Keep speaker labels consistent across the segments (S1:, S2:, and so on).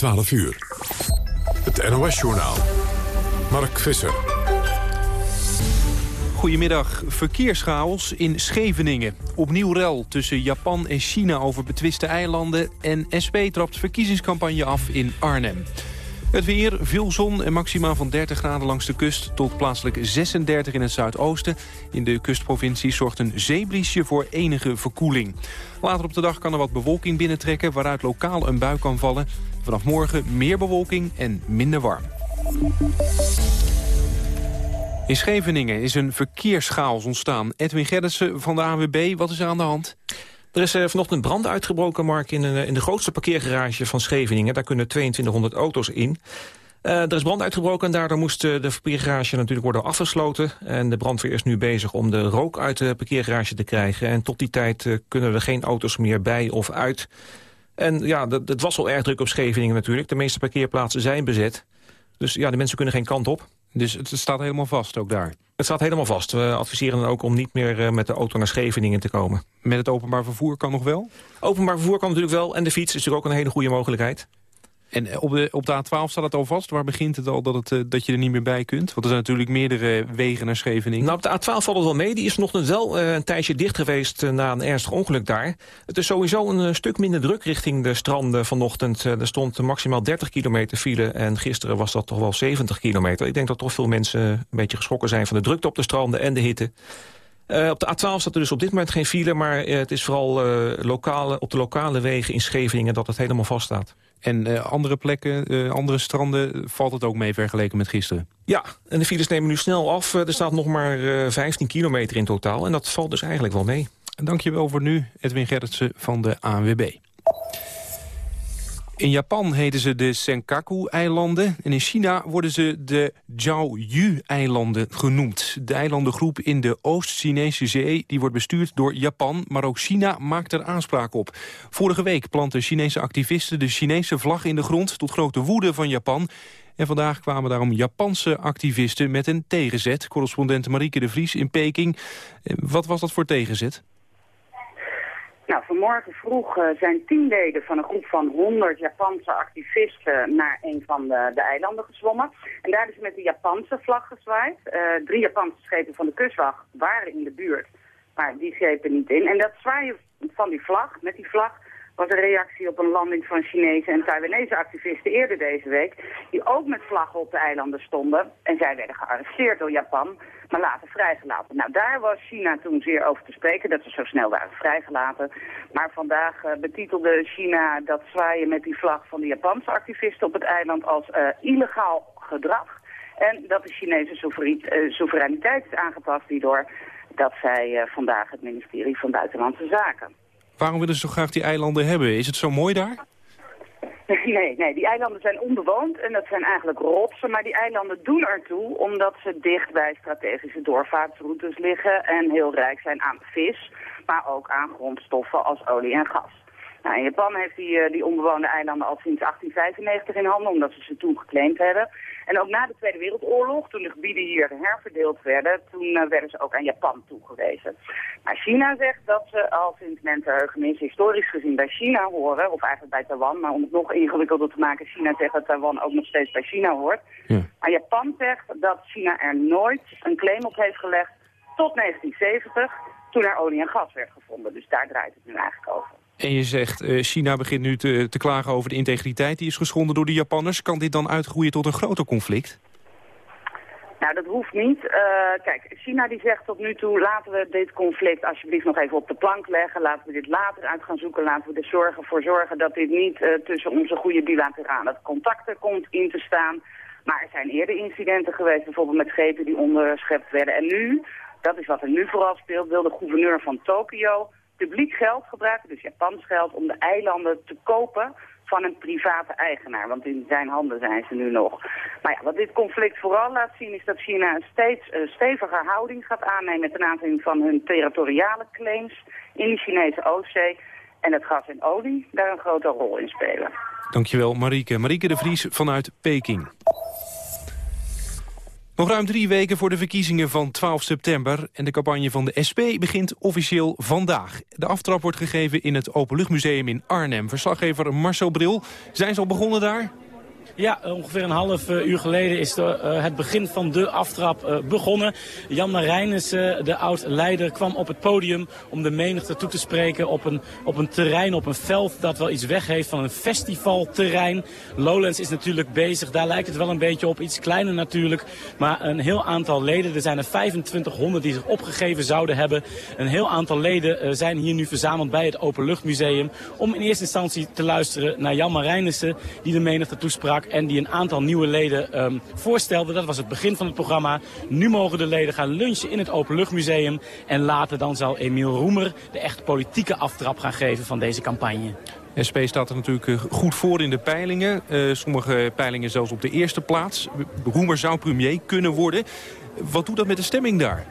S1: 12 uur. Het NOS-journaal. Mark Visser.
S2: Goedemiddag. Verkeerschaos in Scheveningen. Opnieuw rel tussen Japan en China over betwiste eilanden... en SP trapt verkiezingscampagne af in Arnhem. Het weer, veel zon en maxima van 30 graden langs de kust... tot plaatselijk 36 in het zuidoosten. In de kustprovincie zorgt een zeebriesje voor enige verkoeling. Later op de dag kan er wat bewolking binnentrekken... waaruit lokaal een bui kan vallen. Vanaf morgen meer bewolking en minder warm. In Scheveningen is een verkeerschaos ontstaan. Edwin Gerritsen van de AWB, wat is er aan de hand?
S3: Er is uh, vanochtend brand uitgebroken, Mark, in, uh, in de grootste parkeergarage van Scheveningen. Daar kunnen 2200 auto's in. Uh, er is brand uitgebroken en daardoor moest de parkeergarage natuurlijk worden afgesloten. En de brandweer is nu bezig om de rook uit de parkeergarage te krijgen. En tot die tijd kunnen er geen auto's meer bij of uit. En ja, het was al erg druk op Scheveningen natuurlijk. De meeste parkeerplaatsen zijn bezet. Dus ja, de mensen kunnen geen kant op.
S2: Dus het staat helemaal vast ook daar?
S3: Het staat helemaal vast. We adviseren dan ook om niet meer eh, met de auto naar Scheveningen te komen.
S2: Met het openbaar vervoer kan nog wel?
S3: Openbaar vervoer kan natuurlijk wel. En de fiets is natuurlijk ook een hele goede mogelijkheid.
S2: En eh, op de, op de A12 staat het al vast? Waar begint het al dat, het, eh, dat je er niet meer bij kunt? Want er zijn natuurlijk meerdere wegen naar Scheveningen.
S3: Nou, op de A12 valt het wel mee. Die is vanochtend wel een tijdje dicht geweest na een ernstig ongeluk daar. Het is sowieso een stuk minder druk richting de stranden vanochtend. er stond maximaal 30 kilometer file en gisteren was dat toch wel 70 kilometer. Ik denk dat toch veel mensen een beetje geschrokken zijn van de drukte op de stranden en de hitte. Op de A12 staat er dus op dit moment geen file... maar het is vooral lokale, op de lokale wegen in Scheveningen dat het helemaal vast
S2: En andere plekken, andere stranden, valt het ook mee vergeleken met gisteren?
S3: Ja, en de files nemen nu snel af. er staat nog maar 15 kilometer in totaal en dat valt dus eigenlijk wel mee.
S2: Dankjewel voor nu, Edwin Gerritsen van de ANWB. In Japan heten ze de Senkaku-eilanden en in China worden ze de Jiaoyu-eilanden genoemd. De eilandengroep in de Oost-Chinese zee die wordt bestuurd door Japan, maar ook China maakt er aanspraak op. Vorige week planten Chinese activisten de Chinese vlag in de grond tot grote woede van Japan. En vandaag kwamen daarom Japanse activisten met een tegenzet. Correspondent Marieke de Vries in Peking. Wat was dat voor tegenzet?
S4: Nou, vanmorgen vroeg uh, zijn tien leden van een groep van 100 Japanse activisten naar een van de, de eilanden gezwommen. En daar is met de Japanse vlag gezwaaid. Uh, drie Japanse schepen van de kustwacht waren in de buurt, maar die schepen niet in. En dat zwaaien van die vlag, met die vlag, was een reactie op een landing van Chinese en Taiwanese activisten eerder deze week, die ook met vlaggen op de eilanden stonden. En zij werden gearresteerd door Japan, maar later vrijgelaten. Nou, daar was China toen zeer over te spreken, dat ze zo snel waren vrijgelaten. Maar vandaag uh, betitelde China dat zwaaien met die vlag van de Japanse activisten op het eiland als uh, illegaal gedrag. En dat de Chinese uh, soevereiniteit is aangepast hierdoor dat zij vandaag het ministerie van Buitenlandse Zaken.
S2: Waarom willen ze zo graag die eilanden hebben? Is het zo mooi daar?
S4: Nee, nee, die eilanden zijn onbewoond en dat zijn eigenlijk rotsen. Maar die eilanden doen ertoe omdat ze dicht bij strategische doorvaartsroutes liggen... en heel rijk zijn aan vis, maar ook aan grondstoffen als olie en gas. Nou, in Japan heeft die, uh, die onbewoonde eilanden al sinds 1895 in handen, omdat ze ze toen geclaimd hebben. En ook na de Tweede Wereldoorlog, toen de gebieden hier herverdeeld werden, toen uh, werden ze ook aan Japan toegewezen. Maar China zegt dat ze al sinds mensenheugenis historisch gezien bij China horen, of eigenlijk bij Taiwan, maar om het nog ingewikkelder te maken, China zegt dat Taiwan ook nog steeds bij China hoort. Ja. Maar Japan zegt dat China er nooit een claim op heeft gelegd tot 1970, toen er olie en gas werd gevonden. Dus daar draait het nu eigenlijk over.
S2: En je zegt, uh, China begint nu te, te klagen over de integriteit die is geschonden door de Japanners. Kan dit dan uitgroeien tot een groter conflict?
S4: Nou, dat hoeft niet. Uh, kijk, China die zegt tot nu toe, laten we dit conflict alsjeblieft nog even op de plank leggen. Laten we dit later uit gaan zoeken. Laten we er zorgen voor zorgen dat dit niet uh, tussen onze goede bilaterale contacten komt in te staan. Maar er zijn eerder incidenten geweest, bijvoorbeeld met schepen die onderschept werden. En nu, dat is wat er nu vooral speelt, wil de gouverneur van Tokio publiek geld gebruiken, dus Japans geld, om de eilanden te kopen van een private eigenaar. Want in zijn handen zijn ze nu nog. Maar ja, wat dit conflict vooral laat zien is dat China een steeds uh, steviger houding gaat aannemen ten aanzien van hun territoriale claims in de Chinese Oostzee. En het gas en olie daar een grote rol in spelen.
S2: Dankjewel Marieke. Marieke de Vries vanuit Peking. Nog ruim drie weken voor de verkiezingen van 12 september... en de campagne van de SP begint officieel vandaag. De aftrap wordt gegeven in het Openluchtmuseum in Arnhem. Verslaggever Marcel Bril. Zijn ze al begonnen daar?
S5: Ja, ongeveer een half eh, uur geleden is de, uh, het begin van de aftrap uh, begonnen. Jan Marijnissen, de oud-leider, kwam op het podium om de menigte toe te spreken op een, op een terrein, op een veld dat wel iets weg heeft van een festivalterrein. Lowlands is natuurlijk bezig, daar lijkt het wel een beetje op, iets kleiner natuurlijk. Maar een heel aantal leden, er zijn er 2500 die zich opgegeven zouden hebben. Een heel aantal leden zijn hier nu verzameld bij het Openluchtmuseum om in eerste instantie te luisteren naar Jan Marijnissen die de menigte toesprak en die een aantal nieuwe leden um, voorstelde. Dat was het begin van het programma. Nu mogen de leden gaan lunchen in het Openluchtmuseum. En later dan zal Emiel Roemer de echt politieke aftrap gaan geven van deze campagne.
S2: SP staat er natuurlijk eh, goed voor in de peilingen. Uh, sommige peilingen zelfs op de eerste plaats. Roemer zou premier kunnen worden. Wat doet dat met de stemming daar?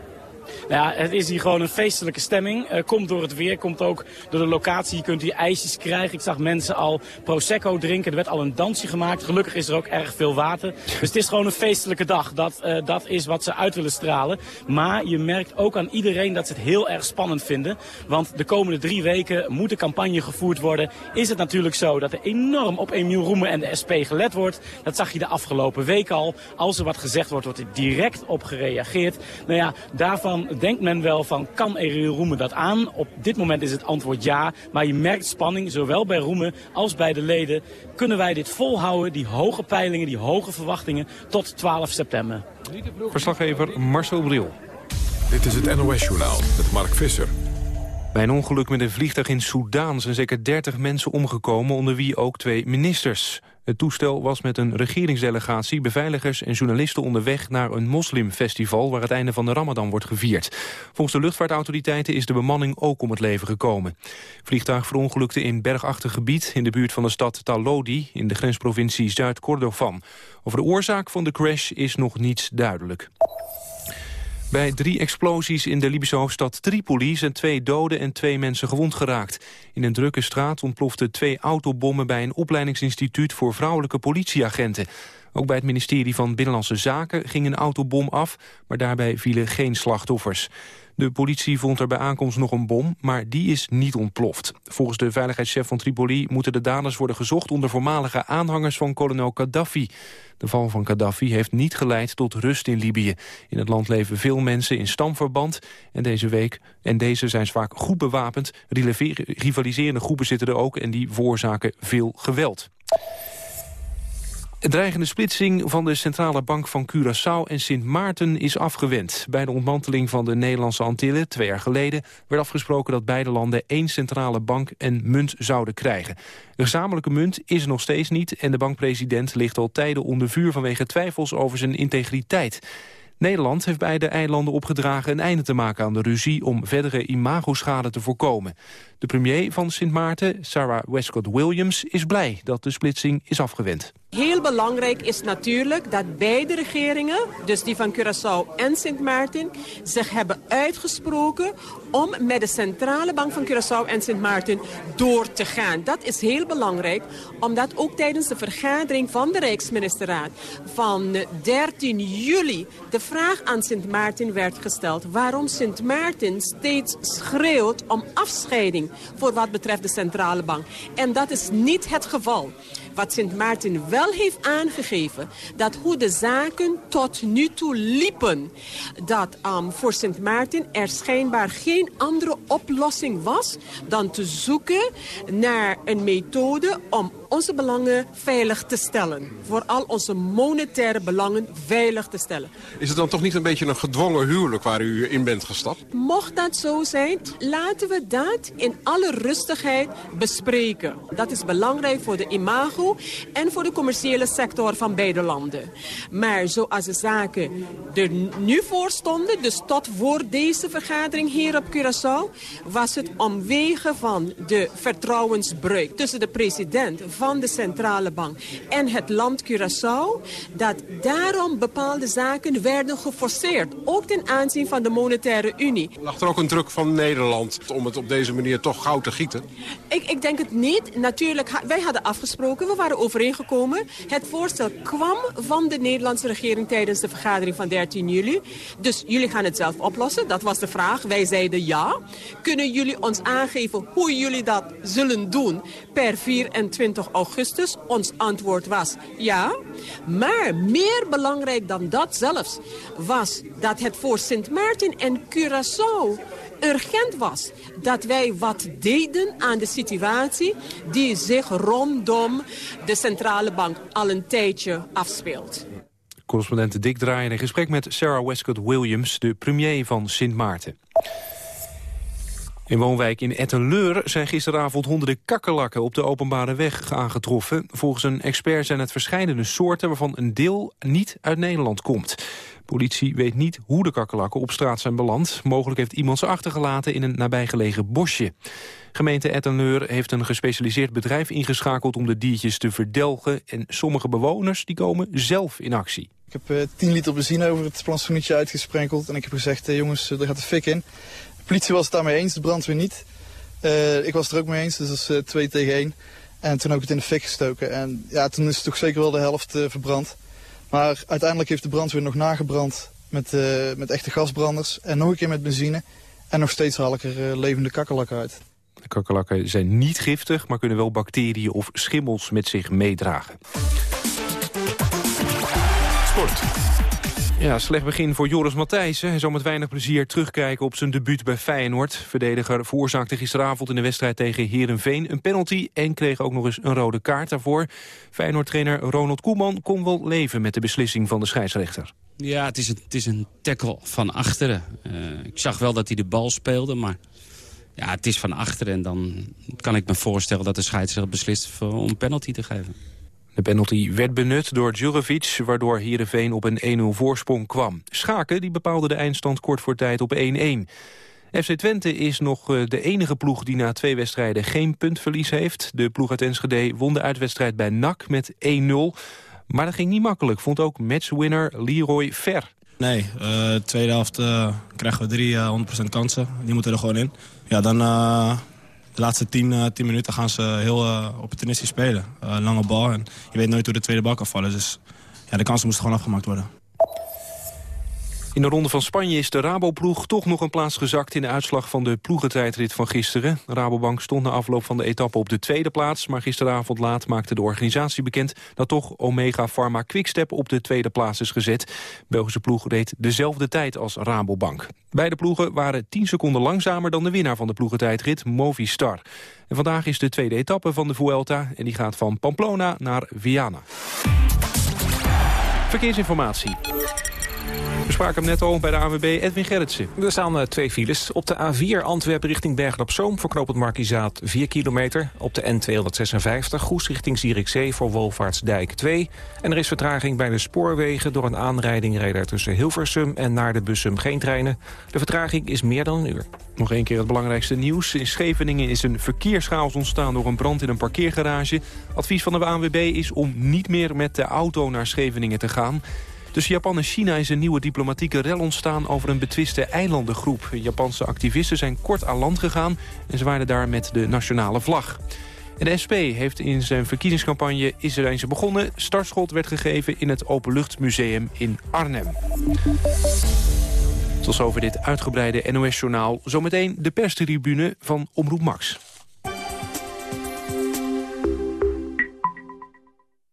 S5: Nou ja, het is hier gewoon een feestelijke stemming. Uh, komt door het weer, komt ook door de locatie. Je kunt hier ijsjes krijgen. Ik zag mensen al Prosecco drinken. Er werd al een dansje gemaakt. Gelukkig is er ook erg veel water. Dus het is gewoon een feestelijke dag. Dat, uh, dat is wat ze uit willen stralen. Maar je merkt ook aan iedereen dat ze het heel erg spannend vinden. Want de komende drie weken moet de campagne gevoerd worden. Is het natuurlijk zo dat er enorm op Emiel Roemen en de SP gelet wordt. Dat zag je de afgelopen week al. Als er wat gezegd wordt, wordt er direct op gereageerd. Nou ja, daarvan denkt men wel van, kan Emiel Roemen dat aan? Op dit moment is het antwoord ja, maar je merkt spanning, zowel bij Roemen als bij de leden. Kunnen wij dit volhouden, die hoge peilingen, die hoge verwachtingen, tot 12 september?
S2: Verslaggever Marcel Bril.
S1: Dit is het NOS-journaal met Mark Visser.
S2: Bij een ongeluk met een vliegtuig in Soedan zijn zeker 30 mensen omgekomen, onder wie ook twee ministers. Het toestel was met een regeringsdelegatie, beveiligers en journalisten onderweg naar een moslimfestival waar het einde van de ramadan wordt gevierd. Volgens de luchtvaartautoriteiten is de bemanning ook om het leven gekomen. Vliegtuig verongelukte in bergachtig gebied in de buurt van de stad Talodi in de grensprovincie Zuid-Kordofan. Over de oorzaak van de crash is nog niets duidelijk. Bij drie explosies in de Libische hoofdstad Tripoli zijn twee doden en twee mensen gewond geraakt. In een drukke straat ontploften twee autobommen bij een opleidingsinstituut voor vrouwelijke politieagenten. Ook bij het ministerie van Binnenlandse Zaken ging een autobom af, maar daarbij vielen geen slachtoffers. De politie vond er bij aankomst nog een bom, maar die is niet ontploft. Volgens de veiligheidschef van Tripoli moeten de daders worden gezocht onder voormalige aanhangers van kolonel Gaddafi. De val van Gaddafi heeft niet geleid tot rust in Libië. In het land leven veel mensen in stamverband en deze week en deze zijn vaak goed bewapend. Rivaliserende groepen zitten er ook en die veroorzaken veel geweld. De dreigende splitsing van de Centrale Bank van Curaçao en Sint Maarten is afgewend. Bij de ontmanteling van de Nederlandse Antillen twee jaar geleden werd afgesproken dat beide landen één centrale bank en munt zouden krijgen. De gezamenlijke munt is er nog steeds niet en de bankpresident ligt al tijden onder vuur vanwege twijfels over zijn integriteit. Nederland heeft beide eilanden opgedragen een einde te maken aan de ruzie om verdere imagoschade te voorkomen. De premier van Sint Maarten, Sarah Westcott Williams, is blij dat de splitsing is afgewend.
S6: Heel belangrijk is natuurlijk dat beide regeringen, dus die van Curaçao en Sint Maarten, zich hebben uitgesproken om met de Centrale Bank van Curaçao en Sint Maarten door te gaan. Dat is heel belangrijk, omdat ook tijdens de vergadering van de Rijksministerraad van 13 juli de vraag aan Sint Maarten werd gesteld waarom Sint Maarten steeds schreeuwt om afscheiding voor wat betreft de Centrale Bank. En dat is niet het geval. Wat Sint Maarten wel heeft aangegeven, dat hoe de zaken tot nu toe liepen, dat um, voor Sint Maarten er schijnbaar geen andere oplossing was dan te zoeken naar een methode om onze belangen veilig te stellen. Vooral onze monetaire belangen veilig te stellen.
S7: Is het dan toch niet een beetje een gedwongen huwelijk waar u in bent gestapt?
S6: Mocht dat zo zijn, laten we dat in alle rustigheid bespreken. Dat is belangrijk voor de imago en voor de commerciële sector van beide landen. Maar zoals de zaken er nu voor stonden, dus tot voor deze vergadering hier op Curaçao, was het omwege van de vertrouwensbreuk tussen de president van de centrale bank en het land Curaçao... dat daarom bepaalde zaken werden geforceerd. Ook ten aanzien van de monetaire unie.
S7: Lag er ook een druk van Nederland om het op deze manier toch gauw te gieten?
S6: Ik, ik denk het niet. Natuurlijk, wij hadden afgesproken, we waren overeengekomen. Het voorstel kwam van de Nederlandse regering tijdens de vergadering van 13 juli. Dus jullie gaan het zelf oplossen, dat was de vraag. Wij zeiden ja. Kunnen jullie ons aangeven hoe jullie dat zullen doen per 24 augustus? Ons antwoord was ja. Maar meer belangrijk dan dat zelfs was dat het voor Sint Maarten en Curaçao urgent was dat wij wat deden aan de situatie die zich rondom de centrale bank al een tijdje afspeelt.
S2: Correspondent Dick Draaier in gesprek met Sarah Westcott Williams, de premier van Sint Maarten. In woonwijk in Ettenleur zijn gisteravond honderden kakkerlakken op de openbare weg aangetroffen. Volgens een expert zijn het verschillende soorten waarvan een deel niet uit Nederland komt. Politie weet niet hoe de kakkerlakken op straat zijn beland. Mogelijk heeft iemand ze achtergelaten in een nabijgelegen bosje. Gemeente Ettenleur heeft een gespecialiseerd bedrijf ingeschakeld om de diertjes te verdelgen. En sommige bewoners die komen zelf in actie.
S8: Ik heb uh, eh, 10 liter benzine over het plantsoenetje uitgesprenkeld. En ik heb gezegd, uh, jongens, er gaat de fik in. Politie was het daarmee eens, de brandweer niet. Uh, ik was het er ook mee eens, dus dat is 2 tegen 1. En toen heb ik het in de fik gestoken. En ja, toen is het toch zeker wel de helft verbrand. Maar uiteindelijk heeft de brandweer nog nagebrand met, uh, met echte gasbranders. En nog een keer met benzine. En nog steeds haal ik er uh, levende kakkerlakken uit.
S2: De kakkerlakken zijn niet giftig, maar kunnen wel bacteriën of schimmels met zich meedragen. Sport. Ja, slecht begin voor Joris Matthijssen. Hij zal met weinig plezier terugkijken op zijn debuut bij Feyenoord. Verdediger veroorzaakte gisteravond in de wedstrijd tegen Herenveen een penalty... en kreeg ook nog eens een rode kaart daarvoor. Feyenoord-trainer Ronald Koeman kon wel leven met de beslissing van de scheidsrechter.
S9: Ja, het is een, het is een tackle van achteren. Uh, ik zag wel dat hij de bal speelde, maar ja, het is van achteren. En dan kan ik me voorstellen dat de scheidsrechter beslist om penalty te geven.
S2: De penalty werd benut door Djurjevic, waardoor Heerenveen op een 1-0 voorsprong kwam. Schaken die bepaalde de eindstand kort voor tijd op 1-1. FC Twente is nog eh, de enige ploeg die na twee wedstrijden geen puntverlies heeft. De ploeg uit Enschede won de uitwedstrijd bij NAC met 1-0. Maar dat ging niet makkelijk, vond ook matchwinner Leroy Ver.
S10: Nee, uh, tweede helft uh, krijgen we drie uh, 100% kansen. Die moeten er gewoon in. Ja, dan de laatste 10 uh, tien minuten gaan ze heel uh, opportunistisch spelen. Uh, lange bal en je weet nooit hoe de tweede bal kan vallen. Dus ja, de kansen moesten gewoon afgemaakt worden.
S2: In de ronde van Spanje is de Raboploeg toch nog een plaats gezakt... in de uitslag van de ploegentijdrit van gisteren. Rabobank stond na afloop van de etappe op de tweede plaats... maar gisteravond laat maakte de organisatie bekend... dat toch Omega Pharma Quickstep op de tweede plaats is gezet. Belgische ploeg reed dezelfde tijd als Rabobank. Beide ploegen waren 10 seconden langzamer dan de winnaar van de ploegentijdrit, Movistar. En vandaag is de tweede etappe van de Vuelta... en die gaat van Pamplona naar Viana. Verkeersinformatie. We spraken hem net al bij de AWB Edwin Gerritsen.
S3: Er staan uh, twee files. Op de A4 Antwerpen richting Bergen op Zoom... voor knooppunt Markizaat 4 kilometer. Op de N256 Goes richting Zierikzee voor Wolvaartsdijk 2. En er is vertraging bij de spoorwegen... door een aanrijding rijden tussen Hilversum en naar de Bussum geen treinen. De vertraging is meer dan een uur.
S2: Nog een keer het belangrijkste nieuws. In Scheveningen is een verkeerschaos ontstaan door een brand in een parkeergarage. Advies van de ANWB is om niet meer met de auto naar Scheveningen te gaan. Tussen Japan en China is een nieuwe diplomatieke rel ontstaan over een betwiste eilandengroep. Japanse activisten zijn kort aan land gegaan en ze waren daar met de nationale vlag. En de SP heeft in zijn verkiezingscampagne is er eens begonnen. Startschot werd gegeven in het Openluchtmuseum in Arnhem. Tot zover dit uitgebreide NOS-journaal. Zometeen de perstribune van Omroep Max.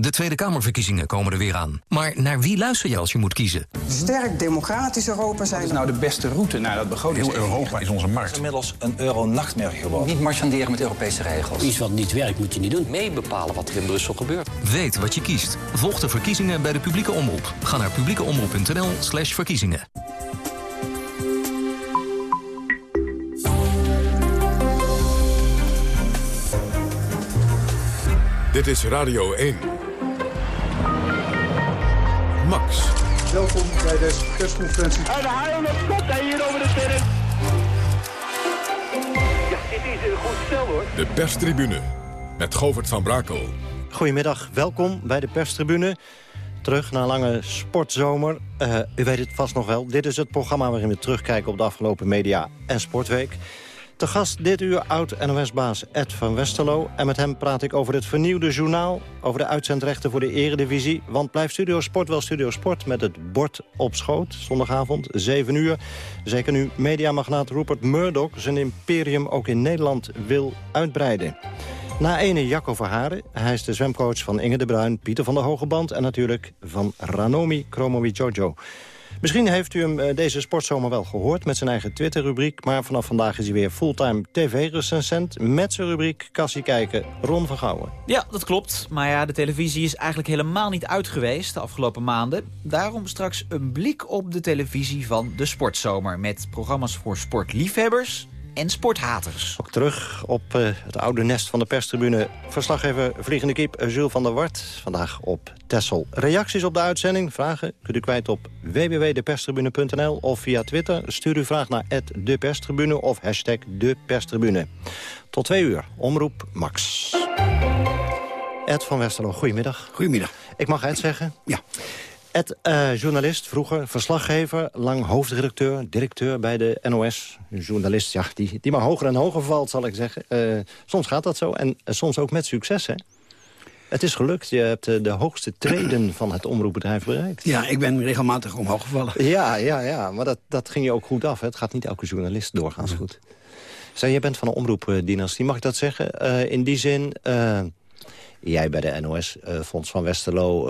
S11: De Tweede Kamerverkiezingen komen er weer aan. Maar naar wie luister je als je moet kiezen?
S12: Sterk democratisch Europa zijn.
S13: Wat is nou de beste route naar dat begroting?
S14: Heel Europa is onze markt. Het
S15: is inmiddels een euro-nachtmerrie geworden.
S16: Niet marchanderen met Europese regels.
S17: Iets wat niet werkt moet je niet doen.
S16: Mee bepalen wat er in Brussel gebeurt.
S11: Weet wat je kiest. Volg de verkiezingen bij de publieke omroep. Ga naar publiekeomroep.nl slash verkiezingen.
S1: Dit is Radio 1. Max.
S18: Welkom bij deze persconferentie.
S19: En de hier over de terrein. Dit is een goed stel hoor.
S1: De perstribune met Govert van Brakel.
S14: Goedemiddag, welkom bij de perstribune. Terug na een lange sportzomer. Eh, u weet het vast nog wel, dit is het programma waarin we terugkijken op de afgelopen media en sportweek. Te gast dit uur oud-NOS-baas Ed van Westerlo. En met hem praat ik over het vernieuwde journaal... over de uitzendrechten voor de eredivisie. Want blijft Studio Sport wel Studio Sport met het bord op schoot. Zondagavond, 7 uur. Zeker nu mediamagnaat Rupert Murdoch zijn imperium ook in Nederland wil uitbreiden. Na ene Jacco Verharen, hij is de zwemcoach van Inge de Bruin... Pieter van der Hogeband en natuurlijk van Ranomi Kromowi Jojo. Misschien heeft u hem eh, deze sportzomer wel gehoord met zijn eigen Twitter-rubriek... maar vanaf vandaag is hij weer fulltime tv-recensent... met zijn rubriek Kassie Kijken, Ron van Gouwen.
S17: Ja, dat klopt. Maar ja, de televisie is eigenlijk helemaal niet uit geweest de afgelopen maanden. Daarom straks een blik op de televisie van de sportzomer... met programma's voor sportliefhebbers en sporthaters.
S14: Ook terug op uh, het oude nest van de perstribune. Verslaggever Vliegende Kiep, eh, Jules van der Wart. Vandaag op Tessel. Reacties op de uitzending, vragen kunt u kwijt op www.deperstribune.nl of via Twitter. Stuur uw vraag naar @deperstribune of hashtag deperstribune. Tot twee uur. Omroep Max. Ed van Westerlo, goedemiddag.
S18: Goedemiddag.
S14: Ik mag Ed zeggen?
S18: Ja.
S14: Ed, uh, journalist, vroeger verslaggever, lang hoofdredacteur, directeur bij de NOS. Een journalist ja, die, die maar hoger en hoger valt, zal ik zeggen. Uh, soms gaat dat zo en uh, soms ook met succes, hè? Het is gelukt, je hebt de hoogste treden van het omroepbedrijf bereikt.
S18: Ja, ik ben regelmatig omhoog gevallen.
S14: Ja, ja, ja, maar dat, dat ging je ook goed af. Hè? Het gaat niet elke journalist doorgaans goed. Zij, je bent van een omroepdynastie, mag ik dat zeggen? in die zin, jij bij de NOS, Fonds van Westerlo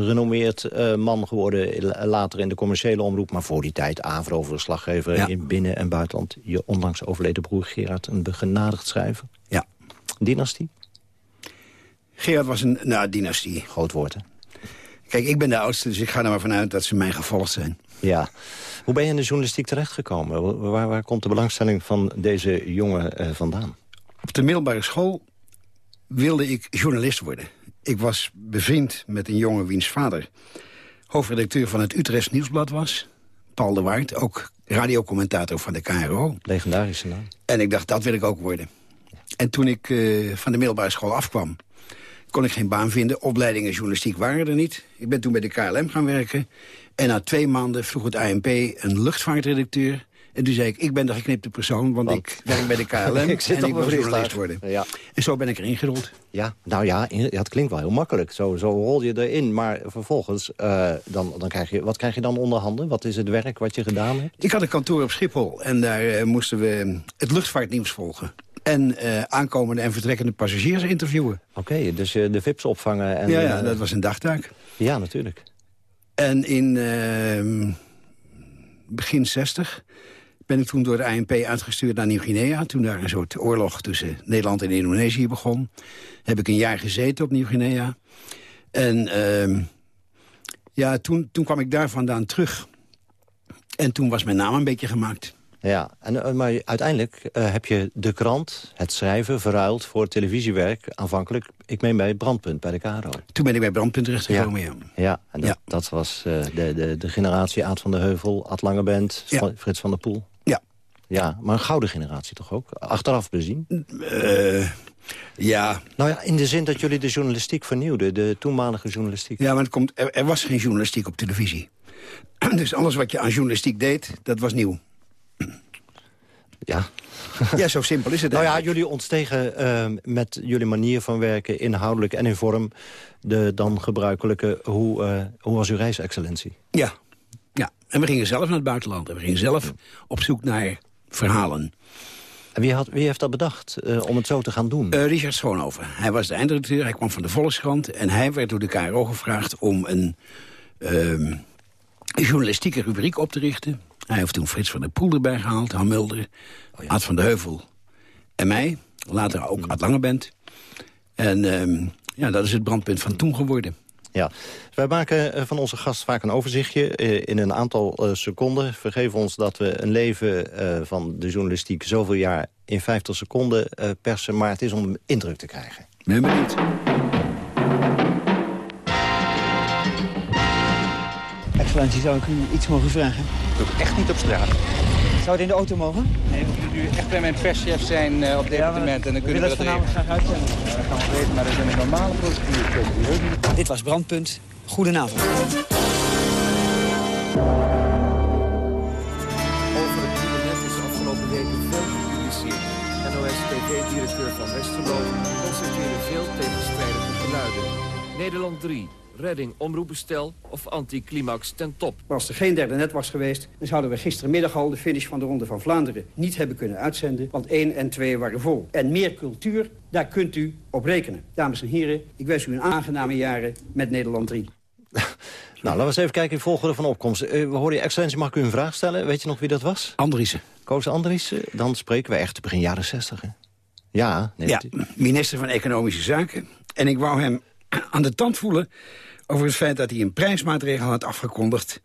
S14: gerenommeerd uh, man geworden. Later in de commerciële omroep. Maar voor die tijd AVRO-verslaggever ja. in binnen- en buitenland. Je onlangs overleden broer Gerard, een begenadigd schrijver.
S18: Ja.
S14: Dynastie?
S18: Gerard was een nou, dynastie.
S14: Groot woord, hè?
S18: Kijk, ik ben de oudste, dus ik ga er maar vanuit dat ze mijn gevolgd zijn.
S14: Ja. Hoe ben je in de journalistiek terechtgekomen? Waar, waar komt de belangstelling van deze jongen uh, vandaan?
S18: Op de middelbare school wilde ik journalist worden. Ik was bevriend met een jongen wiens vader hoofdredacteur van het Utrecht Nieuwsblad was. Paul de Waard, ook radiocommentator van de KRO.
S14: Legendarische naam.
S18: En ik dacht, dat wil ik ook worden. En toen ik uh, van de middelbare school afkwam, kon ik geen baan vinden. Opleidingen journalistiek waren er niet. Ik ben toen bij de KLM gaan werken. En na twee maanden vroeg het ANP een luchtvaartredacteur... En toen zei ik, ik ben de geknipte persoon, want, want ik werk bij de KLM
S14: ik zit
S18: en ik wil
S14: journalist
S18: worden.
S14: Ja.
S18: En zo ben ik erin gerold.
S14: Ja, nou ja, het klinkt wel heel makkelijk. Zo, zo rol je erin, maar vervolgens, uh, dan, dan krijg je, wat krijg je dan onder handen? Wat is het werk wat je gedaan hebt?
S18: Ik had een kantoor op Schiphol en daar uh, moesten we het luchtvaartnieuws volgen. En uh, aankomende en vertrekkende passagiers interviewen.
S14: Oké, okay, dus de VIP's opvangen. En,
S18: ja, ja, dat was een dagtaak.
S14: Ja, natuurlijk.
S18: En in ehm, begin 60 ben ik toen door de ANP uitgestuurd naar Nieuw-Guinea. Toen daar een soort oorlog tussen Nederland en Indonesië begon. Heb ik een jaar gezeten op Nieuw-Guinea. En uh, ja, toen, toen kwam ik daar vandaan terug. En toen was mijn naam een beetje gemaakt.
S14: Ja, en, maar uiteindelijk uh, heb je de krant, het schrijven, verruild voor televisiewerk. Aanvankelijk, ik meen bij Brandpunt, bij de KRO.
S18: Toen ben ik bij Brandpunt terechtgekomen, ja.
S14: Ja, ja en dat, ja. dat was uh, de, de, de generatie Aad van de Heuvel, Ad Langeband, ja. Frits van der Poel.
S18: Ja.
S14: Maar een gouden generatie toch ook? Achteraf bezien?
S18: Uh, ja.
S14: Nou ja, in de zin dat jullie de journalistiek vernieuwden, de toenmalige journalistiek.
S18: Ja, maar het komt, er, er was geen journalistiek op televisie. dus alles wat je aan journalistiek deed, dat was nieuw.
S14: Ja.
S18: ja, zo simpel is het
S14: Nou ja, jullie ontstegen uh, met jullie manier van werken... inhoudelijk en in vorm de dan gebruikelijke... hoe, uh, hoe was uw reisexcellentie?
S18: Ja. ja, en we gingen zelf naar het buitenland. En we gingen zelf op zoek naar verhalen.
S14: En wie, had, wie heeft dat bedacht uh, om het zo te gaan doen?
S18: Uh, Richard Schoonhoven. Hij was de eindredacteur, hij kwam van de Volkskrant... en hij werd door de KRO gevraagd om een uh, journalistieke rubriek op te richten. Hij heeft toen Frits van der Poel erbij gehaald, Han Mulder, oh ja. Ad van de Heuvel en mij. Later ook Ad Langeband. En um, ja, dat is het brandpunt van toen geworden.
S14: Ja, wij maken van onze gast vaak een overzichtje in een aantal uh, seconden. Vergeef ons dat we een leven van de journalistiek zoveel jaar in 50 seconden persen. Maar het is om indruk te krijgen.
S18: Ben benieuwd.
S19: Excellentie, zou ik u iets mogen vragen?
S16: Ik doe echt niet op straat.
S19: Zou het in de auto mogen?
S16: Nee, we moeten nu echt
S13: bij mijn perschef zijn uh, op departement. en dan kunnen we dat
S19: vanavond graag uitzenden. Ja, dat gaan we weten, maar dat is een normale procedure. Dit was Brandpunt. Goedenavond.
S20: Over het internet is afgelopen weken veel gepubliceerd. NOS-TV-directeur van Westerlo constateerde veel tegenstrijdige geluiden. Nederland 3, redding omroepbestel of anticlimax ten top.
S21: Als er geen derde net was geweest... dan zouden we gistermiddag al de finish van de Ronde van Vlaanderen niet hebben kunnen uitzenden. Want 1 en 2 waren vol. En meer cultuur, daar kunt u op rekenen. Dames en heren, ik wens u een aangename jaren met Nederland 3.
S14: Nou, laten we eens even kijken in volgorde van opkomst. Uh, we horen je excellentie, mag ik u een vraag stellen? Weet je nog wie dat was?
S18: Andriessen.
S14: Koos Andriessen, dan spreken we echt begin jaren 60, hè? Ja,
S18: ja, minister van Economische Zaken. En ik wou hem aan de tand voelen over het feit dat hij een prijsmaatregel had afgekondigd.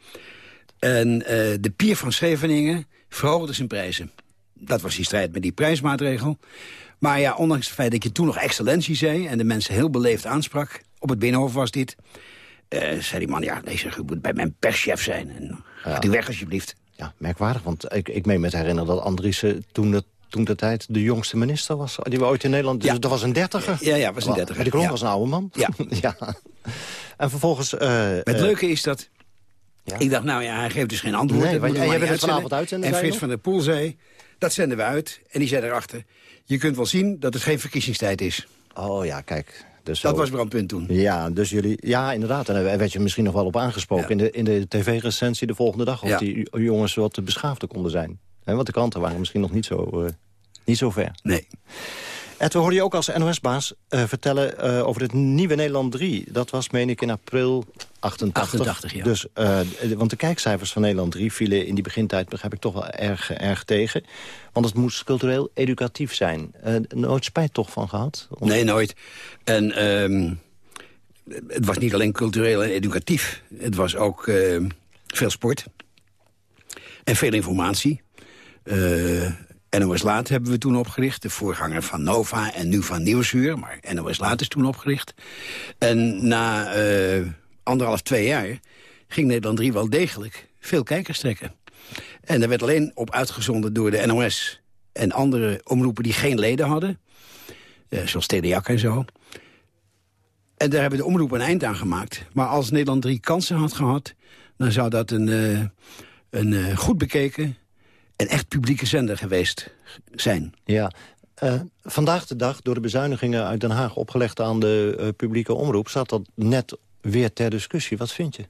S18: En uh, de pier van Scheveningen verhoogde zijn prijzen. Dat was die strijd met die prijsmaatregel. Maar ja, ondanks het feit dat je toen nog excellentie zei... en de mensen heel beleefd aansprak, op het Binnenhof was dit... Uh, zei die man, ja, nee, zeg, u moet bij mijn perschef zijn. En gaat u weg, alsjeblieft.
S14: Ja, merkwaardig, want ik, ik meen me te herinneren dat Andriessen toen het toen de tijd de jongste minister was. Die we ooit in Nederland... Dus dat was een dertiger.
S18: Ja, ja, was een dertiger.
S14: Maar die Kron was een oude man.
S18: Ja.
S14: ja. En vervolgens... Uh,
S18: het leuke is dat... Ja. Ik dacht, nou ja, hij geeft dus geen antwoord.
S14: Nee, want jij bent het vanavond uitzenden.
S18: En Frits van der Poel zei, dat zenden we uit. En die zei erachter, je kunt wel zien dat het geen verkiezingstijd is.
S14: Oh ja, kijk. Dus
S18: dat was brandpunt toen.
S14: Ja, dus jullie, ja, inderdaad. En daar werd je misschien nog wel op aangesproken in de, in de tv-recensie de volgende dag. Of die jongens wat beschaafder konden zijn. He, want de kranten waren misschien nog niet zo, uh, niet zo ver.
S18: Nee.
S14: En we hoorde je ook als NOS-baas uh, vertellen uh, over het nieuwe Nederland 3. Dat was, meen ik, in april 88.
S18: 88 ja.
S14: Dus, uh, want de kijkcijfers van Nederland 3 vielen in die begintijd... begrijp ik toch wel erg, erg tegen. Want het moest cultureel educatief zijn. nooit spijt toch van gehad?
S18: Om... Nee, nooit. En um, het was niet alleen cultureel en educatief. Het was ook uh, veel sport. En veel informatie. Uh, NOS Laat hebben we toen opgericht. De voorganger van Nova en nu van Nieuwsuur. Maar NOS Laat is toen opgericht. En na uh, anderhalf, twee jaar ging Nederland 3 wel degelijk veel kijkers trekken. En er werd alleen op uitgezonden door de NOS en andere omroepen die geen leden hadden. Uh, zoals TDAK en zo. En daar hebben de omroepen een eind aan gemaakt. Maar als Nederland 3 kansen had gehad... dan zou dat een, een goed bekeken en echt publieke zender geweest zijn.
S14: Ja, uh, vandaag de dag door de bezuinigingen uit Den Haag opgelegd aan de uh, publieke omroep... staat dat net weer ter discussie. Wat vind je?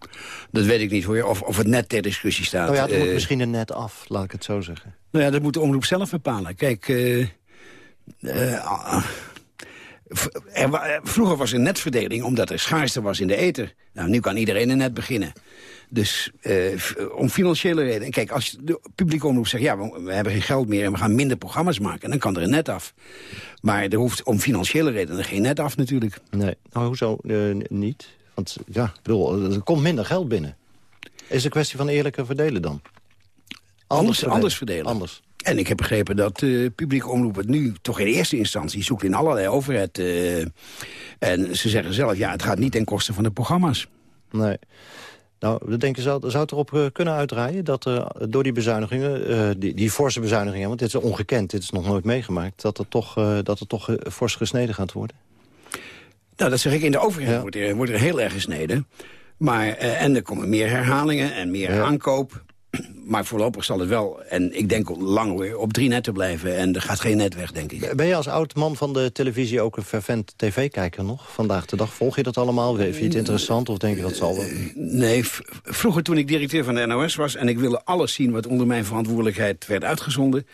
S18: Dat weet ik niet hoor, of, of het net ter discussie staat.
S14: Nou ja, het uh, moet misschien een net af, laat ik het zo zeggen.
S18: Nou ja, dat moet de omroep zelf bepalen. Kijk, er, vroeger was er netverdeling omdat er schaarste was in de ether. Nou, nu kan iedereen een net beginnen. Dus uh, om financiële redenen. Kijk, als de publieke omroep zegt... ja, we, we, hebben geen geld meer en we gaan minder programma's maken... dan kan er een net af. Maar er hoeft om financiële redenen geen net af natuurlijk.
S14: Nee, nou hoezo uh, niet? Want ja, ik bedoel, er komt minder geld binnen. Is het een kwestie van eerlijke verdelen dan?
S18: Anders, anders verdelen. Anders verdelen.
S14: Anders.
S18: En ik heb begrepen dat de publieke omroep het nu toch in eerste instantie zoekt in allerlei overheid. Uh, en ze zeggen zelf, ja, het gaat niet ten koste van de programma's.
S14: Nee. Nou, denk je, zou, zou het erop uh, kunnen uitdraaien dat uh, door die bezuinigingen, uh, die, die forse bezuinigingen, want dit is ongekend, dit is nog nooit meegemaakt, dat er toch, dat er toch fors gesneden gaat worden?
S18: Nou, dat zeg ik, in de overheid ja. wordt, er, wordt er heel erg gesneden. Maar, en er komen meer herhalingen en meer ja. aankoop. Maar voorlopig zal het wel, en ik denk lang weer, op drie netten blijven. En er gaat geen net weg, denk ik.
S14: Ben je als oud man van de televisie ook een fervent tv-kijker nog? Vandaag de dag, volg je dat allemaal? Vind je het interessant of denk je dat zal wel?
S18: Nee, vroeger toen ik directeur van de NOS was... en ik wilde alles zien wat onder mijn verantwoordelijkheid werd uitgezonden...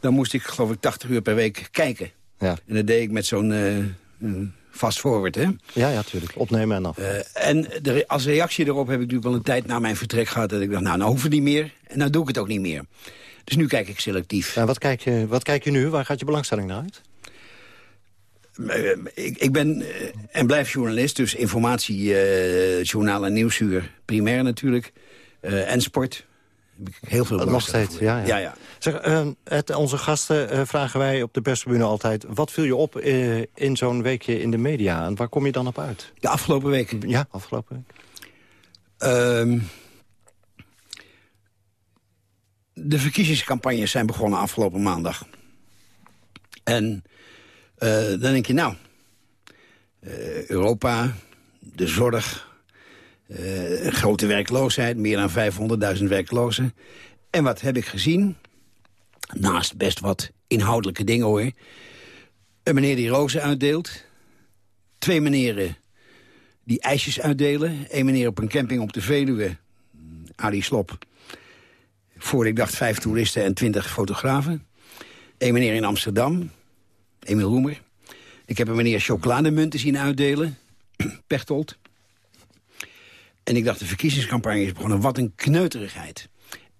S18: dan moest ik, geloof ik, 80 uur per week kijken.
S14: Ja.
S18: En dat deed ik met zo'n... Uh, fast forward, hè?
S14: Ja, ja, tuurlijk. Opnemen en af. Uh,
S18: en de, als reactie erop heb ik natuurlijk wel een tijd na mijn vertrek gehad... dat ik dacht, nou, nou het niet meer. En nou doe ik het ook niet meer. Dus nu kijk ik selectief.
S14: En wat kijk je, wat kijk je nu? Waar gaat je belangstelling naar uit?
S18: Uh, ik, ik, ben uh, en blijf journalist, dus informatie, journaal en nieuwsuur primair natuurlijk. en sport heel veel
S14: Nog steeds, ja. ja.
S18: ja, ja.
S14: Zeg, uh, het, onze gasten uh, vragen wij op de perstribune altijd... wat viel je op uh, in zo'n weekje in de media? En waar kom je dan op uit?
S18: De afgelopen week?
S14: Ja, afgelopen week.
S18: Um, de verkiezingscampagnes zijn begonnen afgelopen maandag. En dan denk je, nou, Europa, de zorg, grote werkloosheid, meer dan 500.000 werklozen. En wat heb ik gezien? Naast best wat inhoudelijke dingen hoor. Een meneer die rozen uitdeelt. Twee meneren die ijsjes uitdelen. Eén meneer op een camping op de Veluwe. Ali Slop. Voor ik dacht vijf toeristen en twintig fotografen. Eén meneer in Amsterdam. Emil Roemer. Ik heb een meneer chocolademunten zien uitdelen. Pechtold. En ik dacht, de verkiezingscampagne is begonnen. Wat een kneuterigheid.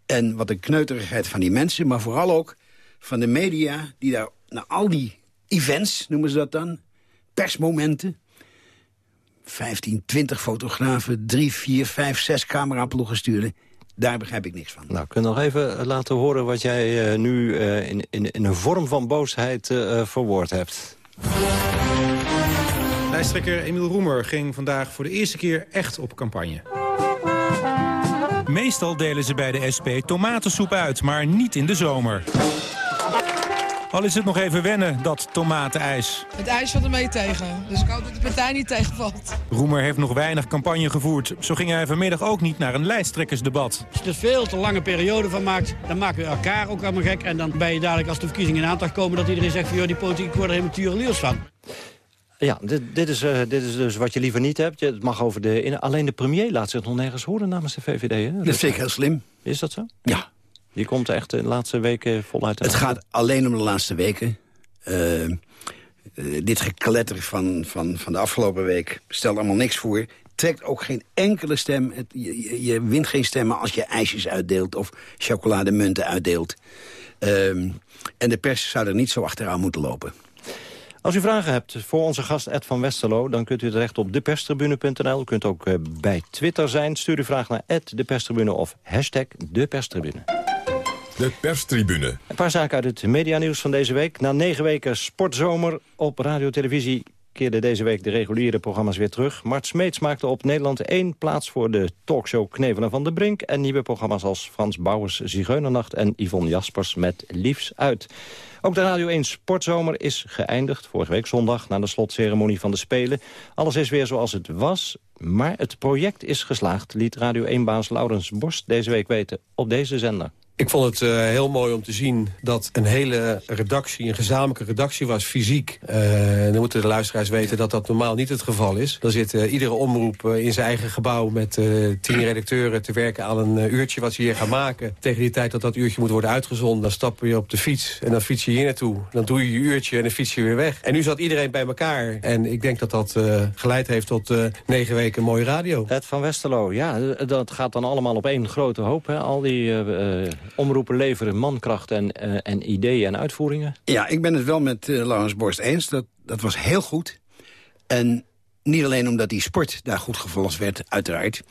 S18: En wat een kneuterigheid van die mensen, maar vooral ook van de media... die daar naar al die events, noemen ze dat dan, persmomenten... 15, 20 fotografen, 3, 4, 5, 6 cameraploegen sturen. Daar begrijp ik niks van.
S14: Nou, kun je nog even eh, laten horen wat jij uh, nu uh, in, in, in, een vorm van boosheid verwoord hebt.
S22: Lijsttrekker Emiel Roemer ging vandaag voor de eerste keer echt op campagne. Meestal delen ze bij de SP tomatensoep uit, maar niet in de zomer. Al is het nog even wennen, dat tomatenijs.
S23: Het ijs valt er mee tegen, dus ik hoop dat de partij niet tegenvalt.
S22: Roemer heeft nog weinig campagne gevoerd. Zo ging hij vanmiddag ook niet naar een lijsttrekkersdebat.
S24: Als je er veel te lange periode van maakt, dan maken we elkaar ook allemaal gek. En dan ben je dadelijk, als de verkiezingen in aandacht komen... dat iedereen zegt van, joh, die politiek, ik word er helemaal liels van.
S14: Ja, dit, dit, is, uh, dit is dus wat je liever niet hebt. Het mag over de, in, alleen de premier laat zich nog nergens horen namens de VVD. Hè?
S18: Dat is zeker heel slim.
S14: Is dat zo?
S18: Ja.
S14: Die komt echt de laatste weken voluit
S18: Het gaat alleen om de laatste weken. Uh, uh, dit gekletter van, van, van de afgelopen week stelt allemaal niks voor. Trekt ook geen enkele stem. Het, je, je, wint geen stemmen als je ijsjes uitdeelt of chocolademunten uitdeelt. Uh, en de pers zou er niet zo achteraan moeten lopen.
S14: Als u vragen hebt voor onze gast Ed van Westerlo... dan kunt u terecht op deperstribune.nl. U kunt ook uh, bij Twitter zijn. Stuur uw vraag naar deperstribune of hashtag deperstribune.
S1: De perstribune.
S14: Een paar zaken uit het medianieuws van deze week. Na negen weken sportzomer op radio-televisie keerde deze week de reguliere programma's weer terug. Mart Smeets maakte op Nederland 1 plaats voor de talkshow Knevelen van de Brink... en nieuwe programma's als Frans Bouwers Zigeunernacht en Yvonne Jaspers met Liefs uit. Ook de Radio 1 Sportzomer is geëindigd. Vorige week zondag na de slotceremonie van de Spelen. Alles is weer zoals het was, maar het project is geslaagd... liet Radio 1-baas Laurens Borst deze week weten op deze zender.
S7: Ik vond het uh, heel mooi om te zien dat een hele redactie, een gezamenlijke redactie was, fysiek. Uh, dan moeten de luisteraars weten dat dat normaal niet het geval is. Dan zit uh, iedere omroep in zijn eigen gebouw met tien redacteuren te werken aan een uurtje wat ze hier gaan maken. Tegen die tijd dat dat uurtje moet worden uitgezonden, dan stap je op de fiets en dan fiets je hier naartoe. Dan doe je je uurtje en dan fiets je weer weg. En nu zat iedereen bij elkaar en ik denk dat dat geleid heeft tot negen weken mooie radio.
S14: Het van Westerlo, ja, dat gaat dan allemaal op één grote hoop, hè? al die omroepen leveren mankracht en, uh, en ideeën en uitvoeringen?
S18: Ja, ik ben het wel met uh, Laurens Borst eens. Dat, dat was heel goed. En niet alleen omdat die sport daar goed gevolgd werd, uiteraard.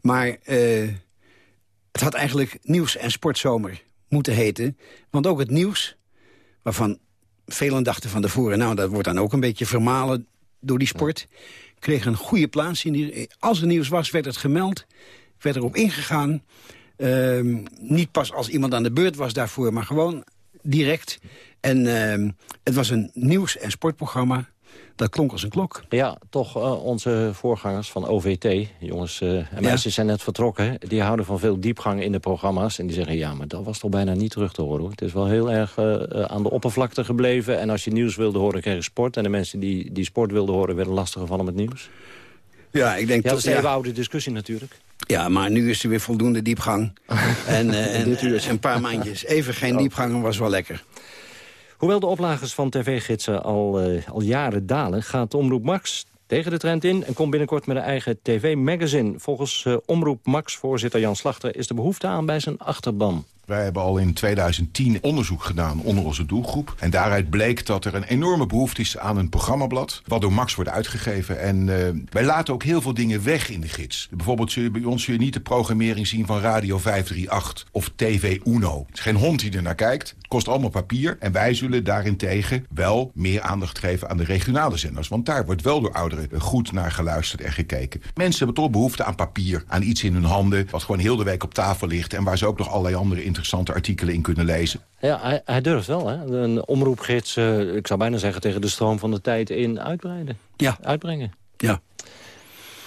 S18: Maar uh, het had eigenlijk nieuws- en sportzomer moeten heten. Want ook het nieuws, waarvan velen dachten van tevoren... nou, dat wordt dan ook een beetje vermalen door die sport... kreeg een goede plaats. In die, als er nieuws was, werd het gemeld, werd erop ingegaan... Uh, niet pas als iemand aan de beurt was daarvoor, maar gewoon direct. En uh, het was een nieuws- en sportprogramma. Dat klonk als een klok.
S14: Ja, toch uh, onze voorgangers van OVT, jongens uh, en meisjes ja. zijn net vertrokken. Die houden van veel diepgang in de programma's. En die zeggen, ja, maar dat was toch bijna niet terug te horen. Hoor. Het is wel heel erg uh, aan de oppervlakte gebleven. En als je nieuws wilde horen, kreeg je sport. En de mensen die, die sport wilden horen, werden lastiger van om het nieuws.
S18: Ja, ik denk
S14: ja, dat is een
S18: ja.
S14: hele oude discussie natuurlijk.
S18: Ja, maar nu is er weer voldoende diepgang. en, uh, en uh, een paar maandjes. Even geen diepgang was wel lekker.
S14: Hoewel de oplagers van tv-gidsen al, uh, al jaren dalen... gaat Omroep Max tegen de trend in en komt binnenkort met een eigen tv-magazine. Volgens Omroep Max-voorzitter Jan Slachter is de behoefte aan bij zijn achterban.
S25: Wij hebben al in 2010 onderzoek gedaan onder onze doelgroep. En daaruit bleek dat er een enorme behoefte is aan een programmablad... wat door Max wordt uitgegeven. En uh, wij laten ook heel veel dingen weg in de gids. Bijvoorbeeld zul je bij ons zul je niet de programmering zien van Radio 538 of TV Uno. Het is geen hond die er naar kijkt. Het kost allemaal papier. En wij zullen daarentegen wel meer aandacht geven aan de regionale zenders. Want daar wordt wel door ouderen goed naar geluisterd en gekeken. Mensen hebben toch behoefte aan papier, aan iets in hun handen... wat gewoon heel de week op tafel ligt... en waar ze ook nog allerlei andere interessante artikelen in kunnen lezen.
S14: Ja, hij, hij durft wel, hè? Een omroepgids, uh, ik zou bijna zeggen... tegen de stroom van de tijd in uitbreiden.
S18: Ja.
S14: Uitbrengen.
S18: Ja.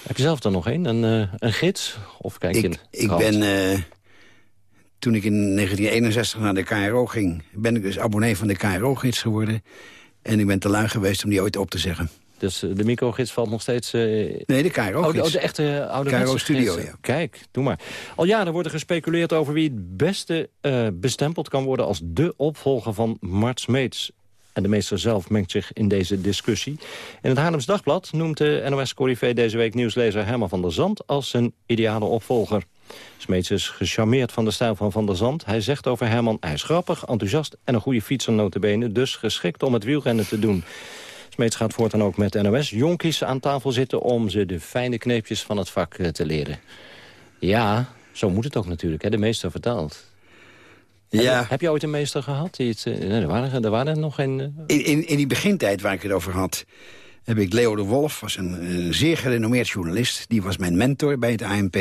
S14: Heb je zelf er nog een? Een, uh, een gids? Of kijk
S18: ik,
S14: in
S18: ik ben... Uh, toen ik in 1961 naar de KRO ging... ben ik dus abonnee van de KRO-gids geworden. En ik ben te lui geweest om die ooit op te zeggen.
S14: Dus de microgids valt nog steeds... Uh...
S18: Nee, de KRO-gids.
S14: Oh, de, oh, de echte oude
S18: KRO-studio, ja.
S14: Kijk, doe maar. Al jaren wordt er gespeculeerd over wie het beste bestempeld kan worden... als de opvolger van Mart Smeets. En de meester zelf mengt zich in deze discussie. In het Haarlems Dagblad noemt de NOS-corrivé deze week nieuwslezer Herman van der Zand... als zijn ideale opvolger. Smeets is gecharmeerd van de stijl van Van der Zand. Hij zegt over Herman, hij is grappig, enthousiast en een goede fietser notabene... dus geschikt om het wielrennen te doen. Smeets gaat voortaan ook met NOS-jonkies aan tafel zitten... om ze de fijne kneepjes van het vak te leren. Ja, zo moet het ook natuurlijk, hè? de meester vertaalt.
S18: Ja.
S14: Heb, je ooit een meester gehad? Die het, nee, er, waren, er waren nog geen...
S18: In, in, in die begintijd waar ik het over had... heb ik Leo de Wolf, was een, een zeer gerenommeerd journalist. Die was mijn mentor bij het ANP.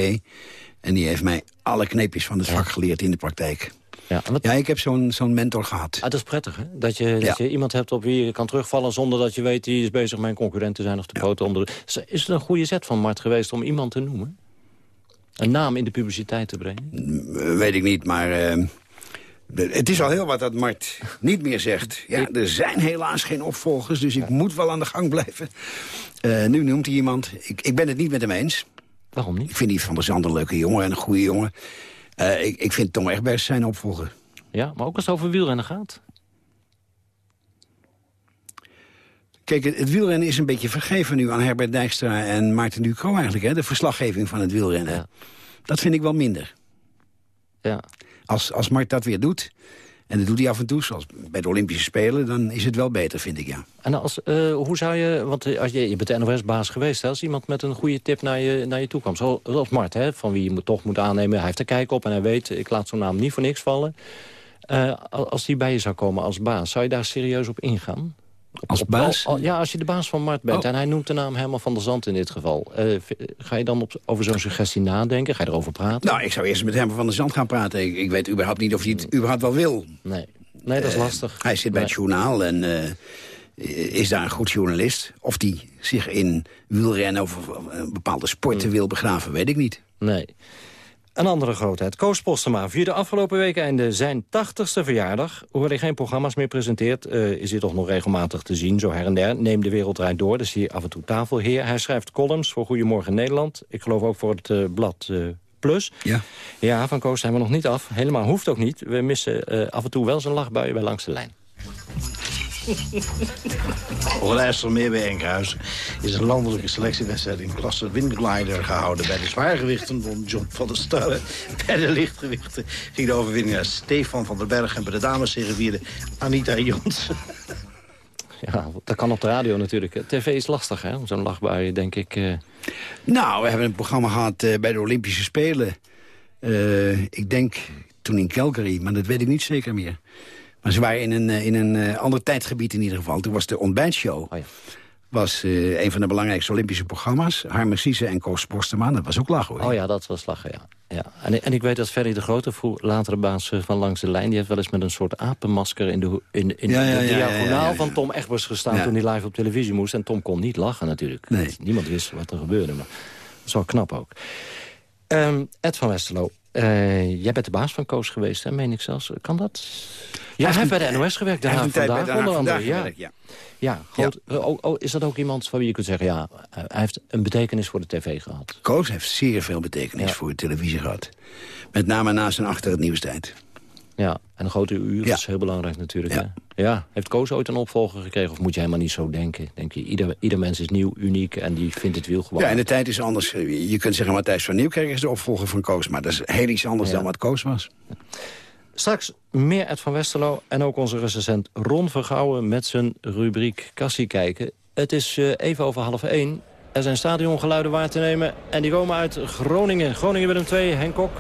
S18: En die heeft mij alle kneepjes van het vak geleerd in de praktijk.
S14: Ja,
S18: wat... ja, ik heb zo'n zo'n mentor gehad.
S14: Ah, dat is prettig, hè? Dat, je, dat je iemand hebt op wie je kan terugvallen... zonder dat je weet, die is bezig mijn concurrent te zijn of de poten onder. Is het een goede zet van Mart geweest om iemand te noemen? Een naam in de publiciteit te brengen?
S18: Weet ik niet, maar... Uh, het is al heel wat dat Mart niet meer zegt. Ja, er zijn helaas geen opvolgers, dus ik moet wel aan de gang blijven. Uh, nu noemt hij iemand. Ik, ik ben het niet met hem eens.
S14: Waarom niet?
S18: Ik vind die Van der Zand een leuke jongen en een goede jongen. Uh, ik, ik vind Tom Egbers zijn opvolger.
S14: Ja, maar ook als het over wielrennen gaat.
S18: Kijk, het, het, wielrennen is een beetje vergeven nu aan Herbert Dijkstra en Maarten Ducro eigenlijk. Hè? De verslaggeving van het wielrennen. Ja. Dat vind ik wel minder.
S14: Ja.
S18: Als, als Mart dat weer doet, en dat doet hij af en toe, zoals bij de Olympische Spelen... dan is het wel beter, vind ik, ja.
S14: En als, uh, hoe zou je... Want als je, je bent de NOS-baas geweest, hè, als iemand met een goede tip naar je, naar je toe kwam. Zoals Mart, hè, van wie je moet, toch moet aannemen. Hij heeft er kijk op en hij weet, ik laat zo'n naam niet voor niks vallen. Uh, als die bij je zou komen als baas, zou je daar serieus op ingaan?
S18: Als baas?
S14: Ja, als je de baas van Mart bent.
S18: Oh.
S14: En hij noemt de naam Herman van der Zand in dit geval. Uh, ga je dan op, over zo'n suggestie nadenken? Ga je erover praten?
S18: Nou, ik zou eerst met Herman van der Zand gaan praten. Ik, ik weet überhaupt niet of hij het überhaupt wel wil.
S14: Nee, nee dat is lastig.
S18: Uh, hij zit bij het journaal en uh, is daar een goed journalist. Of die zich in wielrennen of bepaalde sporten mm. wil begraven, weet ik niet.
S14: Nee. Een andere grootheid, Koos Postema, vierde afgelopen week einde zijn 80ste verjaardag. Hoewel hij geen programma's meer presenteert, uh, is hij toch nog regelmatig te zien, zo her en der. Neem de wereld draait door, dus hier af en toe tafelheer. Hij schrijft columns voor Goedemorgen Nederland. Ik geloof ook voor het uh, blad uh, Plus.
S18: Ja.
S14: ja, van Koos zijn we nog niet af. Helemaal hoeft ook niet. We missen af en toe wel zijn lachbuien bij langs de lijn.
S26: Overijsselmeer bij Enkhuizen is een landelijke selectiewedstrijd in klasse windglider gehouden. Bij de zwaargewichten won John van der Starre. Bij de lichtgewichten ging de overwinning naar Stefan van der Berg. En bij de dames vierde Anita Jons.
S14: Ja, dat kan op de radio natuurlijk. TV is lastig, hè? Zo'n lachbui, denk ik. Uh...
S18: Nou, we hebben een programma gehad uh, bij de Olympische Spelen. Uh, ik denk toen in Calgary, maar dat weet ik niet zeker meer. Maar ze waren in een, in een ander tijdgebied in ieder geval. Toen was de ontbijtshow.
S14: Oh ja.
S18: Was uh, een van de belangrijkste Olympische programma's. Harmer Siese en Koos Postema, dat was ook lachen hoor.
S14: Oh ja, dat was lachen, ja. ja. En, en ik weet dat Ferry de Grote, latere baas van Langs de Lijn... die heeft wel eens met een soort apenmasker in de, in, in
S18: ja, ja,
S14: de diagonaal van Tom Egbers gestaan... toen hij live op televisie moest. En Tom kon niet lachen natuurlijk.
S18: Nee.
S14: Niemand wist wat er gebeurde, maar dat is wel knap ook. Um, Ed van Westerlo, uh, jij bent de baas van Koos geweest, hè, meen ik zelfs. Kan dat? Ja, hij heeft bij de NOS gewerkt. Heeft
S18: vandaag,
S14: onder andere.
S18: ja.
S14: Ja. ja. Ja, groot, ja. Oh, oh, is dat ook iemand van wie je kunt zeggen... ja, hij heeft een betekenis voor de tv gehad?
S18: Koos heeft zeer veel betekenis ja. voor de televisie gehad. Met name naast en achter het nieuwstijd.
S14: Ja, en een grote uur ja. is heel belangrijk natuurlijk. Ja. Hè? ja. Heeft Koos ooit een opvolger gekregen of moet je helemaal niet zo denken? Denk je, ieder, ieder mens is nieuw, uniek en die vindt het wiel gewoon.
S18: Ja, en de tijd is anders. Je kunt zeggen, Matthijs van Nieuwkerk is de opvolger van Koos... maar dat is heel iets anders dan wat Koos was.
S14: Straks meer Ed van Westerlo en ook onze recensent Ron Vergouwen... met zijn rubriek Kassie kijken. Het is uh, even over half één. Er zijn stadiongeluiden waar te nemen en die komen uit Groningen. Groningen Willem 2, Henk Kok.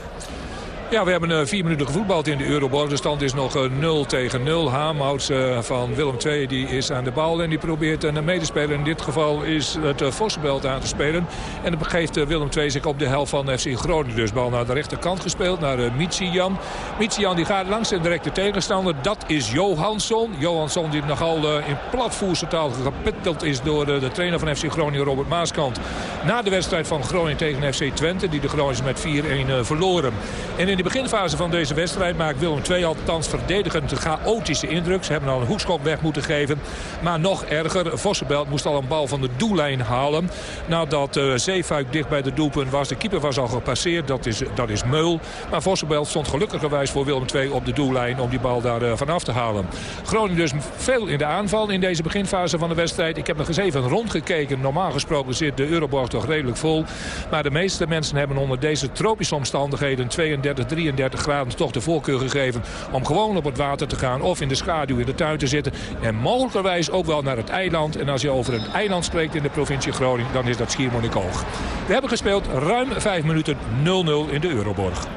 S27: Ja, we hebben uh, vier minuten gevoetbald in de Euroborg. De stand is nog uh, 0 tegen 0. Haamhouts uh, van Willem II die is aan de bal en die probeert een medespeler. In dit geval is het Vossenbelt aan te spelen. En dan begeeft Willem II zich op de helft van FC Groningen. Dus bal naar de rechterkant gespeeld, naar Michian. Michian die gaat langs de directe tegenstander. Dat is Johansson. Johansson die nogal in platvoerstaal gepitteld is door de trainer van FC Groningen, Robert Maaskant. Na de wedstrijd van Groningen tegen FC Twente, die de Groningers met 4-1 verloren. En in de beginfase van deze wedstrijd maakt Willem II althans verdedigend chaotische indruk. Ze hebben al een hoekschop weg moeten geven. Maar nog erger, Vossenbelt moest al een bal van de doellijn halen. Nadat uh, Zeefuik dicht bij de doelpunt was. De keeper was al gepasseerd, dat is, dat is Meul. Maar Vossenbelt stond gelukkigerwijs voor Willem II op de doellijn om die bal daar uh, vanaf te halen. Groningen dus veel in de aanval in deze beginfase van de wedstrijd. Ik heb nog eens even rondgekeken. Normaal gesproken zit de Euroborg toch redelijk vol. Maar de meeste mensen hebben onder deze tropische omstandigheden 32, 33 graden toch de voorkeur gegeven om gewoon op het water te gaan of in de schaduw in de tuin te zitten. En mogelijkerwijs ook wel naar het eiland. En als je over een eiland spreekt in de provincie Groningen, dan is dat Schiermonnikoog. We hebben gespeeld ruim 5 minuten 0-0 in de Euroborg.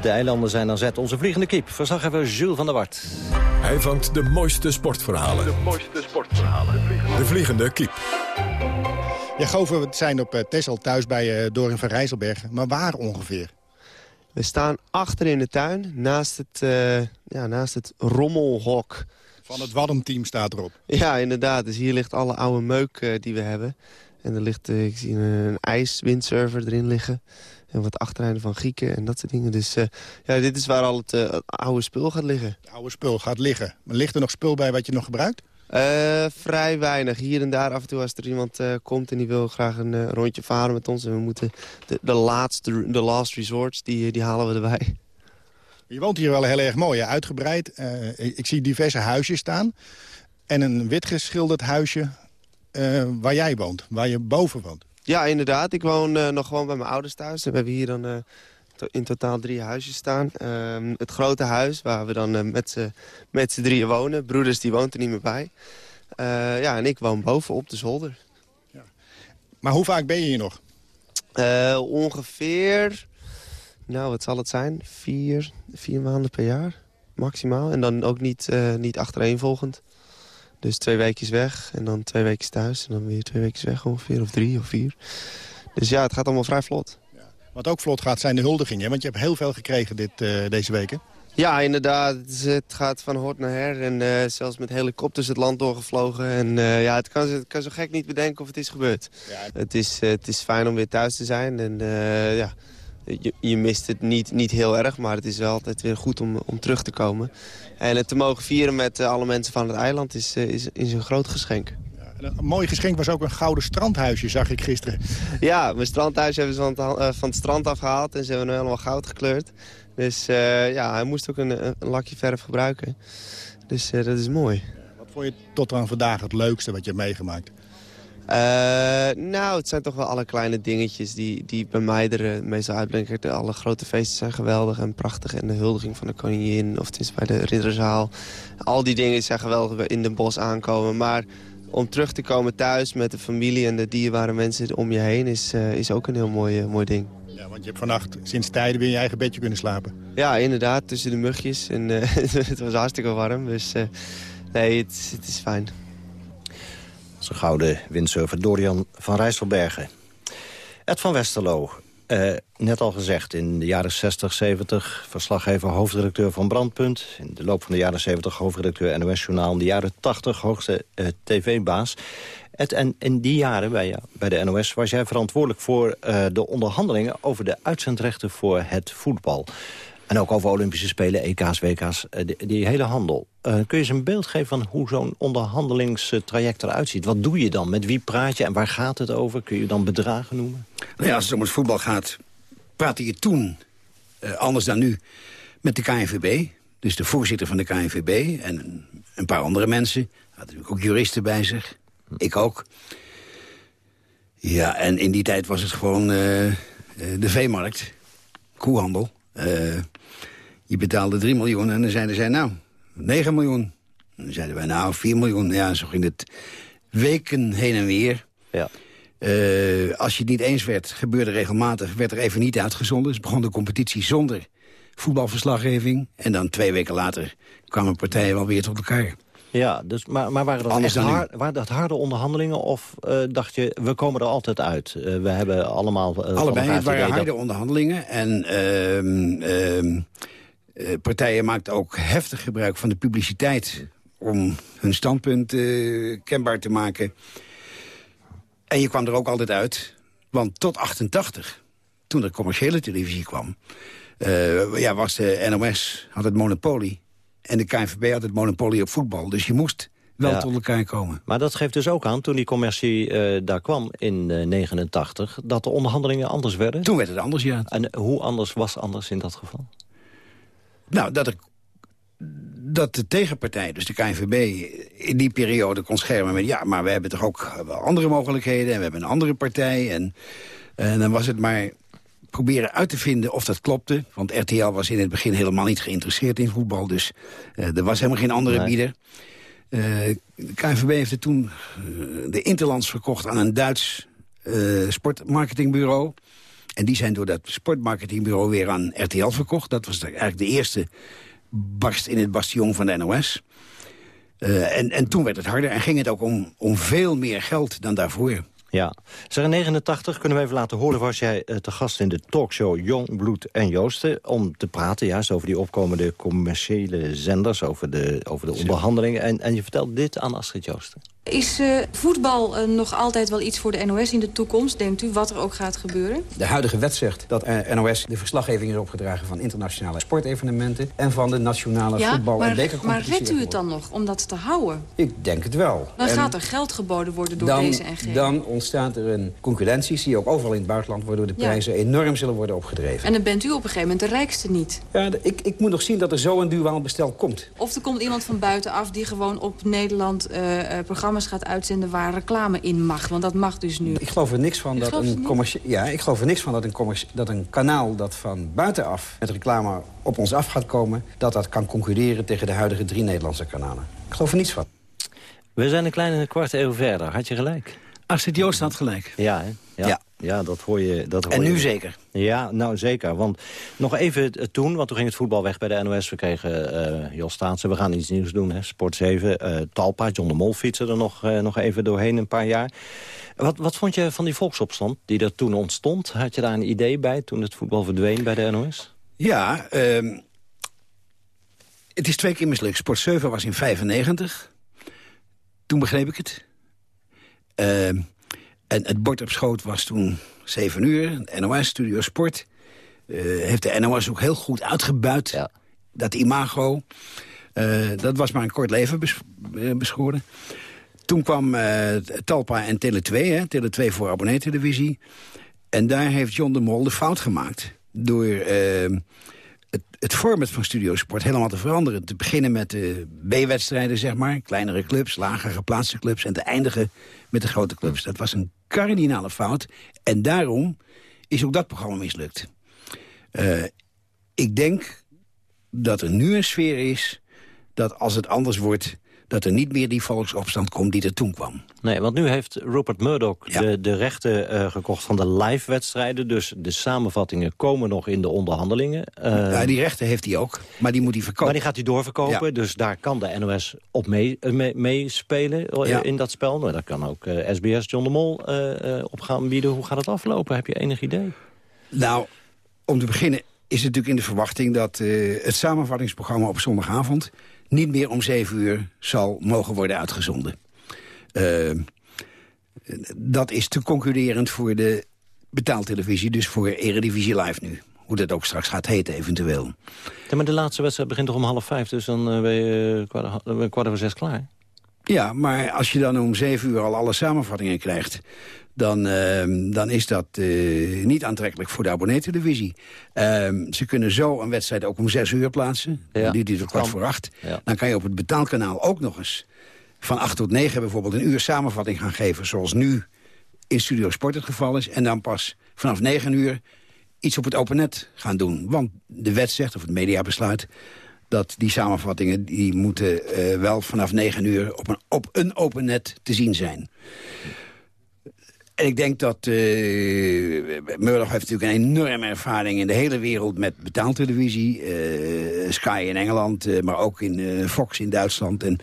S14: De eilanden zijn dan zet. Onze vliegende kip. Verslaggever Jules van der Wart.
S1: Hij vangt de mooiste sportverhalen.
S28: De mooiste sportverhalen.
S1: De vliegende kip.
S28: Ja, Gover, we zijn op uh, Texel thuis bij uh, Dorin van Rijsselbergen. Maar waar ongeveer?
S29: We staan achter in de tuin, naast het, uh, ja, naast het rommelhok.
S28: Van het Waddenteam staat erop.
S29: Ja, inderdaad. Dus hier ligt alle oude meuk uh, die we hebben. En er ligt, uh, ik zie een ijswindsurfer erin liggen. En wat achterijden van Grieken en dat soort dingen. Dus ja, dit is waar al het, het, oude spul gaat liggen.
S28: Het oude spul gaat liggen. Maar ligt er nog spul bij wat je nog gebruikt?
S29: Uh, vrij weinig. Hier en daar af en toe als er iemand uh, komt en die wil graag een uh, rondje varen met ons. En we moeten de, de laatste, de last resorts, die, die halen we erbij.
S28: Je woont hier wel heel erg mooi, hè? uitgebreid. Ik, ik, zie diverse huisjes staan. En een wit geschilderd huisje waar jij woont, waar je boven woont.
S29: Ja, inderdaad. Ik woon nog gewoon bij mijn ouders thuis. En we hebben hier dan in totaal drie huisjes staan. Um, het grote huis waar we dan uh, met z'n drieën wonen. Broeders die woont er niet meer bij. Uh, ja, en ik woon boven op de zolder.
S28: Ja. Maar hoe vaak ben je hier nog?
S29: Uh, ongeveer, nou wat zal het zijn? Vier, vier maanden per jaar, maximaal. En dan ook niet, niet achtereenvolgend. Dus twee weekjes weg en dan twee weken thuis. En dan weer twee weken weg ongeveer, of drie of vier. Dus ja, het gaat allemaal vrij vlot.
S28: Wat ook vlot gaat zijn de huldigingen. Want je hebt heel veel gekregen dit, uh, deze weken.
S29: Ja, inderdaad. Het, gaat van hort naar her. En uh, zelfs met helikopters het land doorgevlogen. En uh, ja, het kan, het kan, zo gek niet bedenken of het is gebeurd. Ja. Het, is, het is fijn om weer thuis te zijn. En ja, je, je, mist het niet, niet heel erg. Maar het is wel altijd weer goed om, om terug te komen. En het te mogen vieren met alle mensen van het eiland is, is, is een groot geschenk.
S28: Een mooi geschenk was ook een gouden strandhuisje, zag ik gisteren.
S29: Ja, mijn strandhuisje hebben ze van het, uh, van het strand afgehaald en ze hebben hem helemaal goud gekleurd. Dus uh, ja, hij moest ook een, een, lakje verf gebruiken. Dus uh, dat is mooi.
S28: Wat vond je tot aan vandaag het leukste wat je hebt meegemaakt?
S29: nou, het zijn toch wel alle kleine dingetjes die, die bij mij er meestal uitbrengen. Alle grote feesten zijn geweldig en prachtig. En de huldiging van de koningin, of het is bij de ridderzaal. Al die dingen zijn geweldig in de bos aankomen. Maar om terug te komen thuis met de familie en de dierbare mensen om je heen... is, uh, is ook een heel mooi, uh, mooi ding.
S28: Ja, want je hebt vannacht sinds tijden weer in je eigen bedje kunnen slapen.
S29: Ja, inderdaad, tussen de mugjes. En uh, het was hartstikke warm, dus nee, het, het, is fijn.
S14: Zo'n gouden windsurfer Dorian van Rijsselbergen. Ed van Westerlo, uh, net al gezegd, in de jaren 60, 70... verslaggever, hoofdredacteur van Brandpunt. In de loop van de jaren 70 hoofdredacteur NOS-journaal. In de jaren 80 hoogste uh, tv-baas. En in die jaren bij, bij de NOS was jij verantwoordelijk voor uh, de onderhandelingen... over de uitzendrechten voor het voetbal. En ook over Olympische Spelen, EK's, WK's, die, die hele handel. Uh, kun je eens een beeld geven van hoe zo'n onderhandelingstraject eruit ziet? Wat doe je dan? Met wie praat je en waar gaat het over? Kun je dan bedragen noemen?
S18: Nou ja, als het om het voetbal gaat, praatte je toen, uh, anders dan nu, met de KNVB. Dus de voorzitter van de KNVB en een, een paar andere mensen. Had natuurlijk ook juristen bij zich. Ik ook. Ja, en in die tijd was het gewoon uh, de veemarkt. Koehandel. Uh, je betaalde 3 miljoen en dan zeiden zij, nou, 9 miljoen. En dan zeiden wij, nou, 4 miljoen. Ja, zo ging het weken heen en weer.
S14: Ja.
S18: Eh, als je het niet eens werd, gebeurde regelmatig, werd er even niet uitgezonden. Dus begon de competitie zonder voetbalverslaggeving. En dan twee weken later kwamen partijen wel weer tot elkaar.
S14: Ja, dus, maar, maar waren, dat
S18: Anders
S14: echt
S18: dan nu.
S14: hard, waren dat harde onderhandelingen? Of eh, dacht je, we komen er altijd uit? Eh, we hebben allemaal... van
S18: Allebei, het waren
S14: dat-
S18: harde onderhandelingen. En ehm, ehm, eh, partijen maakten ook heftig gebruik van de publiciteit... om hun standpunt kenbaar te maken. En je kwam er ook altijd uit. Want tot 88, toen er commerciële televisie kwam... ja, was de NOS, had het monopolie. En de KNVB had het monopolie op voetbal. Dus je moest wel
S14: Ja.
S18: tot elkaar komen.
S14: Maar dat geeft dus ook aan, toen die commercie eh, daar kwam in eh, 89... dat de onderhandelingen anders werden?
S18: Toen werd het anders, ja.
S14: En eh, hoe anders was anders in dat geval?
S18: Nou, dat, er, dat de tegenpartij, dus de KNVB, in die periode kon schermen met... ja, maar we hebben toch ook wel andere mogelijkheden en we hebben een andere partij. En, en dan was het maar proberen uit te vinden of dat klopte. Want RTL was in het begin helemaal niet geïnteresseerd in voetbal. Dus eh, er was helemaal geen andere
S14: Nee.
S18: bieder. Eh, de KNVB heeft het toen eh, de Interlands verkocht aan een Duits sportmarketingbureau. En die zijn door dat sportmarketingbureau weer aan RTL verkocht. Dat was eigenlijk de eerste barst in het bastion van de NOS. En, en toen werd het harder en ging het ook om, om veel meer geld dan daarvoor.
S14: Ja. Zeg, in 89 kunnen we even laten horen... was jij eh, te gast in de talkshow Jong, Bloed en Joosten... om te praten juist over die opkomende commerciële zenders... over de, over de onderhandelingen. En, en je vertelde dit aan Astrid Joosten.
S30: Is eh, voetbal eh, nog altijd wel iets voor de NOS in de toekomst, denkt u, wat er ook gaat gebeuren?
S19: De huidige wet zegt dat eh, NOS de verslaggeving is opgedragen van internationale sportevenementen en van de nationale
S30: ja,
S19: voetbal- en
S30: maar, maar
S19: bekercompetitie.
S30: redt u het dan nog om dat te houden?
S19: Ik denk het wel.
S30: Dan
S19: En
S30: gaat er geld geboden worden door
S19: dan,
S30: deze NG.
S19: Dan ontstaat er een concurrentie, zie je ook overal in het buitenland... waardoor de
S30: Ja.
S19: prijzen enorm zullen worden opgedreven.
S30: En dan bent u op een gegeven moment de rijkste niet.
S19: Ja, ik, ik moet nog zien dat er zo een duaal bestel komt.
S30: Of er komt iemand van buitenaf die gewoon op Nederland eh, programma's gaat uitzenden waar reclame in mag. Want dat mag dus nu.
S19: Ik geloof er niks van dat een Ja, ik geloof er niks van dat een, commercie- dat een kanaal dat van buitenaf met reclame op ons af gaat komen... dat dat kan concurreren tegen de huidige drie Nederlandse kanalen. Ik geloof er niets van.
S14: We zijn een kleine kwart eeuw verder. Had je gelijk?
S18: Astrid Joost had gelijk.
S14: Ja, hè? Ja.
S18: Ja.
S14: Ja. dat hoor je. Dat hoor
S18: En nu
S14: je.
S18: zeker.
S14: Ja, nou zeker. Want nog even eh, toen, want toen ging het voetbal weg bij de NOS. We kregen eh Jos Staatsen, we gaan iets nieuws doen. Hè? Sport 7, eh, Talpa, John de Mol fietsen er nog, eh, nog even doorheen een paar jaar. Wat, wat vond je van die volksopstand die er toen ontstond? Had je daar een idee bij toen het voetbal verdween bij de NOS?
S18: Ja, ehm, het is twee keer mislukt. Sport 7 was in 95. Toen begreep ik het. Ehm, en het bord op schoot was toen 7 uur. NOS, Studio Sport. Eh, heeft de NOS ook heel goed uitgebuit. Dat imago. Eh, dat was maar een kort leven bes eh, beschoren. Toen kwam Talpa en Tele2, hè, Tele2 voor abonneetelevisie. En daar heeft John de Mol de fout gemaakt. Door het, het format van Studio Sport helemaal te veranderen. Te beginnen met de B-wedstrijden, zeg maar. Kleinere clubs, lager geplaatste clubs. En te eindigen met de grote clubs. Dat was een kardinale fout. En daarom is ook dat programma mislukt. Eh, ik denk dat er nu een sfeer is dat als het anders wordt... dat er niet meer die volksopstand komt die er toen kwam.
S14: Nee, want nu heeft Rupert Murdoch de, de rechten eh, gekocht van de live-wedstrijden. Dus de samenvattingen komen nog in de onderhandelingen. Eh,
S18: ja, die rechten heeft hij ook, maar die moet hij verkopen.
S14: Maar die gaat hij doorverkopen,
S18: Ja.
S14: dus daar kan de NOS op mee- eh, mee- meespelen
S18: Ja.
S14: in dat spel. Nou, daar kan ook SBS John de Mol op gaan bieden. Hoe gaat het aflopen? Heb je enig idee?
S18: Nou, om te beginnen is het natuurlijk in de verwachting... dat eh, het samenvattingsprogramma op zondagavond... niet meer om zeven uur zal mogen worden uitgezonden. Eh, dat is te concurrerend voor de betaaltelevisie... dus voor Eredivisie Live nu. Hoe dat ook straks gaat heten eventueel.
S14: Ja, maar de laatste wedstrijd begint toch om half vijf, dus dan eh, ben je kwart, dan ben je kwart over zes klaar.
S18: Ja, maar als je dan om zeven uur al alle samenvattingen krijgt... dan, ehm, dan is dat eh, niet aantrekkelijk voor de abonneetelevisie. Ehm ze kunnen zo een wedstrijd ook om zes uur plaatsen.
S14: Ja,
S18: Die duurt tot kwart voor acht.
S14: Ja.
S18: Dan kan je op het betaalkanaal ook nog eens... van acht tot negen bijvoorbeeld een uur samenvatting gaan geven... zoals nu in Studio Sport het geval is. En dan pas vanaf negen uur iets op het open net gaan doen. Want de wet zegt, of het mediabesluit dat die samenvattingen die moeten eh, wel vanaf 9 uur op een, op een open net te zien zijn. En ik denk dat uh, Murdoch heeft natuurlijk een enorme ervaring in de hele wereld met betaaltelevisie. Uh, Sky in Engeland, uh, maar ook in Fox in Duitsland en,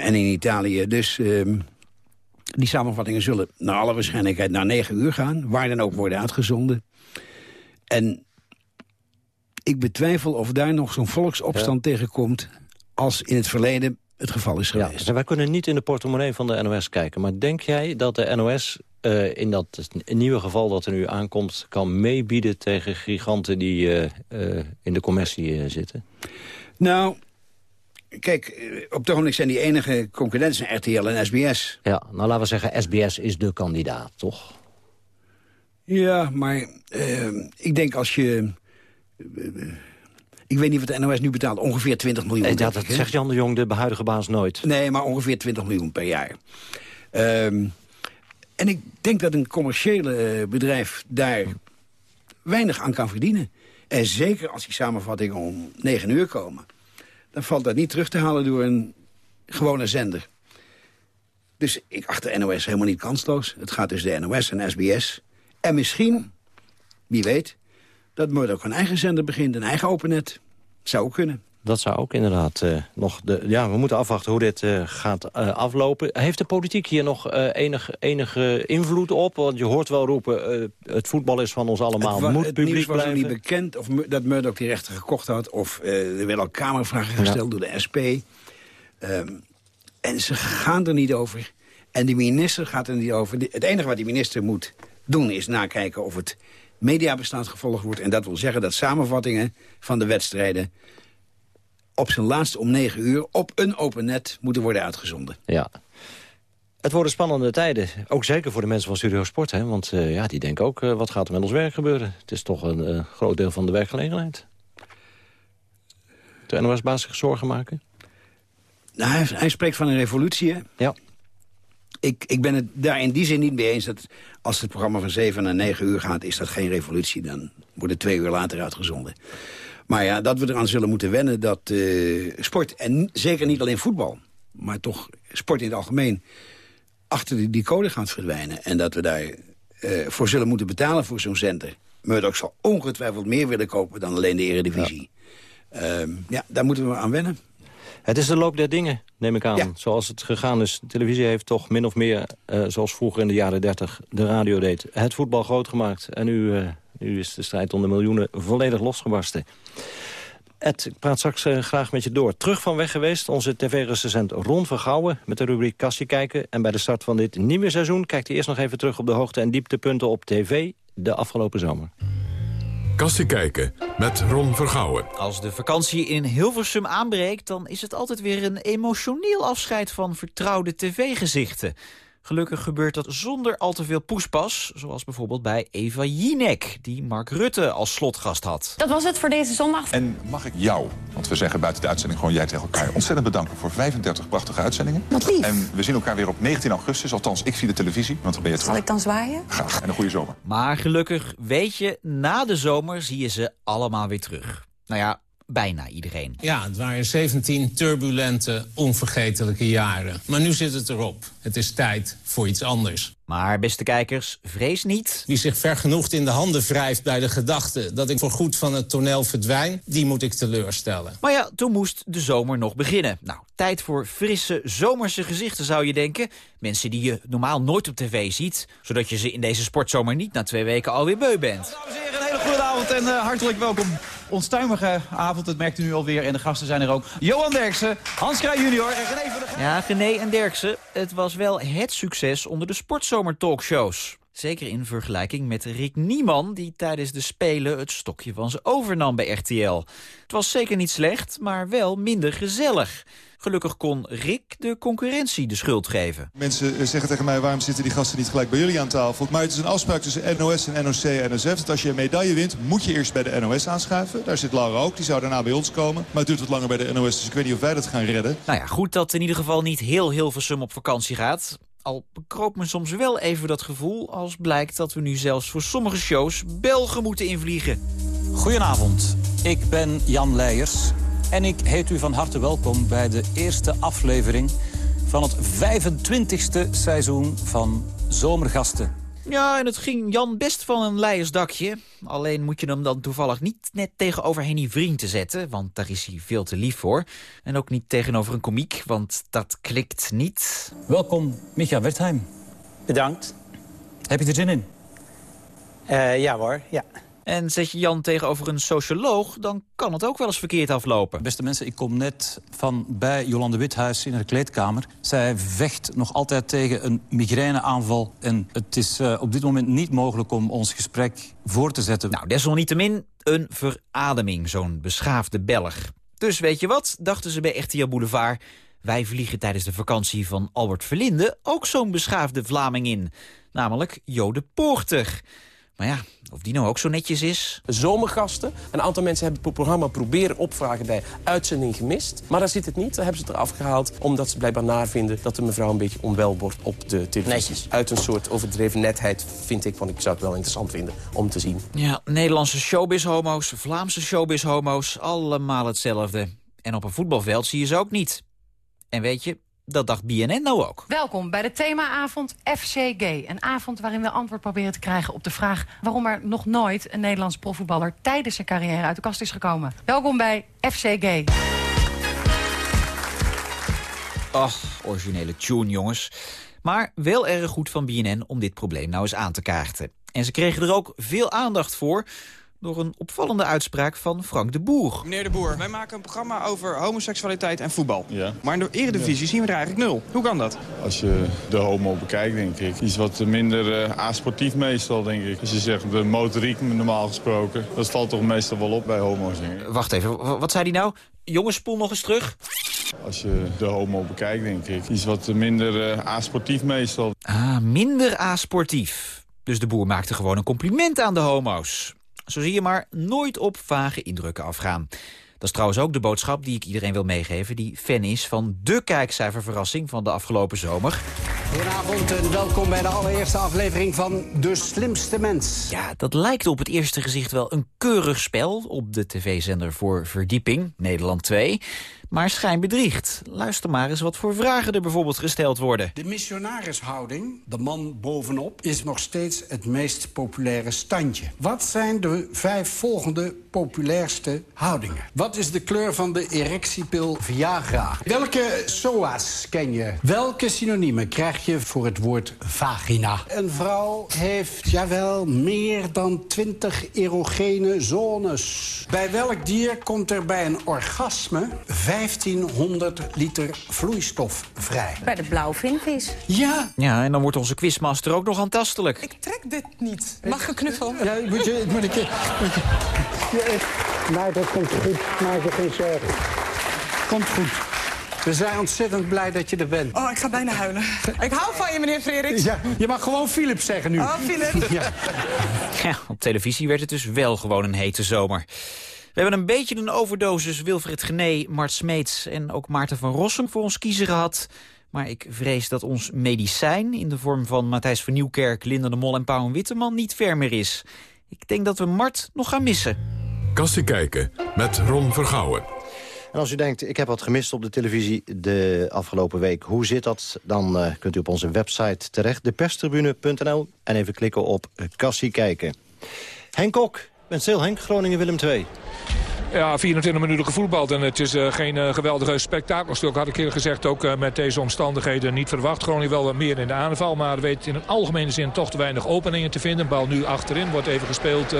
S18: en in Italië. Dus ehm, die samenvattingen zullen naar alle waarschijnlijkheid naar negen uur gaan. Waar dan ook worden uitgezonden. En ik betwijfel of daar nog zo'n volksopstand tegenkomt... als in het verleden het geval is geweest.
S14: Ja, wij kunnen niet in de portemonnee van de NOS kijken. Maar denk jij dat de NOS uh, in dat nieuwe geval dat er nu aankomt... kan meebieden tegen giganten die uh, uh, in de commercie zitten?
S18: Nou, kijk, op het ogenblik zijn die enige concurrenten RTL en SBS.
S14: Ja, nou laten we zeggen, SBS is de kandidaat, toch?
S18: Ja, maar ik denk als je ik weet niet wat de NOS nu betaalt. Ongeveer 20 miljoen.
S14: Ja, dat zegt Jan de Jong, de behuidige baas, nooit.
S18: Nee, maar ongeveer 20 miljoen per jaar. Um, en ik denk dat een commerciële uh, bedrijf daar weinig aan kan verdienen. En zeker als die samenvattingen om 9 uur komen... dan valt dat niet terug te halen door een gewone zender. Dus ik acht de NOS helemaal niet kansloos. Het gaat dus de NOS en SBS. En misschien, wie weet, dat Murdoch een eigen zender begint, een eigen opennet. Zou ook kunnen.
S14: Dat zou ook inderdaad uh, nog... De, ja, we moeten afwachten hoe dit uh, gaat uh, aflopen. Heeft de politiek hier nog enig, enige invloed op? Want je hoort wel roepen, het voetbal is van ons allemaal, het moet
S18: het
S14: publiek
S18: nieuws was niet bekend of dat Murdoch die rechten gekocht had. Of er werden al kamervragen gesteld ja. door de SP. Um, en ze gaan er niet over. En de minister gaat er niet over. Het enige wat die minister moet doen is nakijken of het mediabestand gevolgd wordt. En dat wil zeggen dat samenvattingen van de wedstrijden... op zijn laatste om negen uur op een open net moeten worden uitgezonden.
S14: Ja. Het worden spannende tijden. Ook zeker voor de mensen van Studio Sport. Hè? Want uh, ja, die denken ook, uh, wat gaat er met ons werk gebeuren? Het is toch een uh, groot deel van de werkgelegenheid. De NOS-baas zich zorgen maken?
S18: Nou, hij, hij, spreekt van een revolutie, hè?
S14: Ja.
S18: Ik, ik ben het daar in die zin niet mee eens dat als het programma van 7 naar 9 uur gaat... is dat geen revolutie, dan wordt het twee uur later uitgezonden. Maar ja, dat we eraan zullen moeten wennen dat uh, sport, en zeker niet alleen voetbal... maar toch sport in het algemeen, achter die, die code gaat verdwijnen. En dat we daar uh, voor zullen moeten betalen voor zo'n zender. Murdoch zal ongetwijfeld meer willen kopen dan alleen de eredivisie. Ja. Uh, ja, daar moeten we aan wennen.
S14: Het is de loop der dingen, neem ik aan. Ja. Zoals het gegaan is. De televisie heeft toch min of meer, uh, zoals vroeger in de jaren 30 de radio deed... het voetbal groot gemaakt. En nu, uh, nu is de strijd om de miljoenen volledig losgebarsten. Ed, ik praat straks uh, graag met je door. Terug van weg geweest, onze tv-recensent Ron Vergouwen... met de rubriek Kassie kijken. En bij de start van dit nieuwe seizoen... kijkt hij eerst nog even terug op de hoogte- en dieptepunten op tv... de afgelopen zomer.
S1: Kassie kijken met Ron Vergouwen.
S17: Als de vakantie in Hilversum aanbreekt... dan is het altijd weer een emotioneel afscheid van vertrouwde tv-gezichten. Gelukkig gebeurt dat zonder al te veel poespas. Zoals bijvoorbeeld bij Eva Jinek, die Mark Rutte als slotgast had.
S30: Dat was het voor deze zondag.
S31: En mag ik jou, want we zeggen buiten de uitzending gewoon jij tegen elkaar... ontzettend bedanken voor 35 prachtige uitzendingen.
S30: Wat lief.
S31: En we zien elkaar weer op 19 augustus. Althans, ik zie de televisie, want dan ben je terug.
S30: Zal ik dan zwaaien?
S31: Graag. En een goede zomer.
S17: Maar gelukkig weet je, na de zomer zie je ze allemaal weer terug. Nou ja, bijna iedereen.
S32: Ja, het waren 17 turbulente, onvergetelijke jaren. Maar nu zit het erop. Het is tijd voor iets anders.
S17: Maar, beste kijkers, vrees niet.
S32: Wie zich vergenoegd in de handen wrijft bij de gedachte... dat ik voorgoed van het toneel verdwijn, die moet ik teleurstellen.
S17: Maar ja, toen moest de zomer nog beginnen. Nou, tijd voor frisse, zomerse gezichten zou je denken. Mensen die je normaal nooit op tv ziet... zodat je ze in deze sportzomer niet na twee weken alweer beu bent.
S33: Dames en heren, een hele goede avond en uh, hartelijk welkom. Onstuimige avond, dat merkt u nu alweer. En de gasten zijn er ook. Johan Derksen, Hans Kraaij junior en René van der...
S17: Ja, René en Derksen, het was wel het succes onder de sportzomer talkshows. Zeker in vergelijking met Rick Nieman... die tijdens de Spelen het stokje van ze overnam bij RTL. Het was zeker niet slecht, maar wel minder gezellig. Gelukkig kon Rick de concurrentie de schuld geven.
S34: Mensen zeggen tegen mij, waarom zitten die gasten niet gelijk bij jullie aan tafel? Maar het is een afspraak tussen NOS en NOC en NSF. Dat als je een medaille wint, moet je eerst bij de NOS aanschuiven. Daar zit Laura ook, die zou daarna bij ons komen. Maar het duurt wat langer bij de NOS, dus ik weet niet of wij dat gaan redden.
S17: Nou ja, goed dat in ieder geval niet heel Hilversum op vakantie gaat. Al bekroopt me soms wel even dat gevoel als blijkt dat we nu zelfs voor sommige shows Belgen moeten invliegen.
S35: Goedenavond, ik ben Jan Leijers en ik heet u van harte welkom bij de eerste aflevering
S32: van het 25e seizoen van Zomergasten.
S17: Ja, en het ging Jan best van een leiersdakje. Alleen moet je hem dan toevallig niet net tegenover Henny Vriend zetten... want daar is hij veel te lief voor. En ook niet tegenover een komiek, want dat klikt niet.
S32: Welkom, Micha Wertheim.
S36: Bedankt.
S32: Heb je er zin in?
S36: Uh, ja hoor, ja.
S17: En zet je Jan tegenover een socioloog, dan kan het ook wel eens verkeerd aflopen.
S32: Beste mensen, ik kom net van bij Jolande Withuis in haar kleedkamer. Zij vecht nog altijd tegen een migraineaanval. En het is uh, op dit moment niet mogelijk om ons gesprek voor te zetten.
S17: Nou, desalniettemin een verademing, zo'n beschaafde Belg. Dus weet je wat, dachten ze bij RTL Boulevard... wij vliegen tijdens de vakantie van Albert Verlinde... ook zo'n beschaafde Vlaming in, namelijk Jode Poorter... Maar ja, of die nou ook zo netjes is?
S37: Zomergasten. Een aantal mensen hebben het programma proberen opvragen bij uitzending gemist. Maar daar zit het niet. Daar hebben ze het eraf gehaald. Omdat ze blijkbaar naar vinden dat de mevrouw een beetje onwel wordt op de televisie. Netjes. Uit een soort overdreven netheid vind ik, want ik zou het wel interessant vinden om te zien.
S17: Ja, Nederlandse showbiz-homo's, Vlaamse showbiz-homo's, allemaal hetzelfde. En op een voetbalveld zie je ze ook niet. En weet je, dat dacht BNN nou ook.
S38: Welkom bij de themaavond FC Gay. Een avond waarin we antwoord proberen te krijgen op de vraag... waarom er nog nooit een Nederlands profvoetballer tijdens zijn carrière uit de kast is gekomen. Welkom bij FC Gay.
S17: Ach, originele tune, jongens. Maar wel erg goed van BNN om dit probleem nou eens aan te kaarten. En ze kregen er ook veel aandacht voor door een opvallende uitspraak van Frank de Boer.
S39: Meneer de Boer, wij maken een programma over homoseksualiteit en voetbal. Ja. Maar in de eredivisie zien we er eigenlijk nul. Hoe kan dat?
S40: Als je de homo bekijkt, denk ik, is wat minder uh, asportief meestal, denk ik. Als je zegt de motoriek normaal gesproken, dat valt toch meestal wel op bij homo's, denk ik.
S17: Wacht even, wat zei hij nou? Jongens, spoel nog eens terug.
S40: Als je de homo bekijkt, denk ik, is wat minder uh, asportief meestal.
S17: Ah, minder asportief. Dus de boer maakte gewoon een compliment aan de homo's. Zo zie je maar nooit op vage indrukken afgaan. Dat is trouwens ook de boodschap die ik iedereen wil meegeven... die fan is van de kijkcijferverrassing van de afgelopen zomer.
S36: Goedenavond en welkom bij de allereerste aflevering van De Slimste Mens.
S17: Ja, dat lijkt op het eerste gezicht wel een keurig spel... op de tv-zender voor Verdieping, Nederland 2 maar schijnbedriegt. Luister maar eens wat voor vragen er bijvoorbeeld gesteld worden.
S36: De missionarishouding, de man bovenop, is nog steeds het meest populaire standje. Wat zijn de vijf volgende populairste houdingen? Wat is de kleur van de erectiepil Viagra? Welke SOA's ken je? Welke synoniemen krijg je voor het woord vagina? Een vrouw heeft, jawel, meer dan 20 erogene zones. Bij welk dier komt er bij een orgasme 1500 liter vloeistof vrij.
S38: Bij de blauwvinvis.
S36: Ja.
S17: Ja, en dan wordt onze quizmaster ook nog aantastelijk.
S38: Ik trek dit niet. Mag ik knuffel?
S36: Ja, moet je... Moet ik, nee, dat komt goed. Maak je geen zorgen. Komt goed. We zijn ontzettend blij dat je er bent.
S38: Oh, ik ga bijna huilen. Ik hou van je, meneer Frederiks.
S36: Ja, je mag gewoon Philip zeggen nu.
S38: Oh, Philip.
S36: Ja.
S17: ja, op televisie werd het dus wel gewoon een hete zomer. We hebben een beetje een overdosis Wilfred Gené, Mart Smeets en ook Maarten van Rossum voor ons kiezen gehad. Maar ik vrees dat ons medicijn in de vorm van Matthijs van Nieuwkerk, Linda de Mol en Pauw en Witteman niet ver meer is. Ik denk dat we Mart nog gaan missen.
S1: Kassie kijken met Ron Vergouwen.
S14: En als u denkt, ik heb wat gemist op de televisie de afgelopen week. Hoe zit dat? Dan uh, kunt u op onze website terecht, deperstribune.nl. En even klikken op Kassie kijken. Henk Kok, Penseel Henk, Groningen Willem 2.
S27: Ja, 24 minuten gevoetbald en het is uh, geen uh, geweldige spektakelstuk. Had ik eerder gezegd ook met deze omstandigheden niet verwacht. Groningen wel wat meer in de aanval, maar weet in een algemene zin toch te weinig openingen te vinden. Bal nu achterin, wordt even gespeeld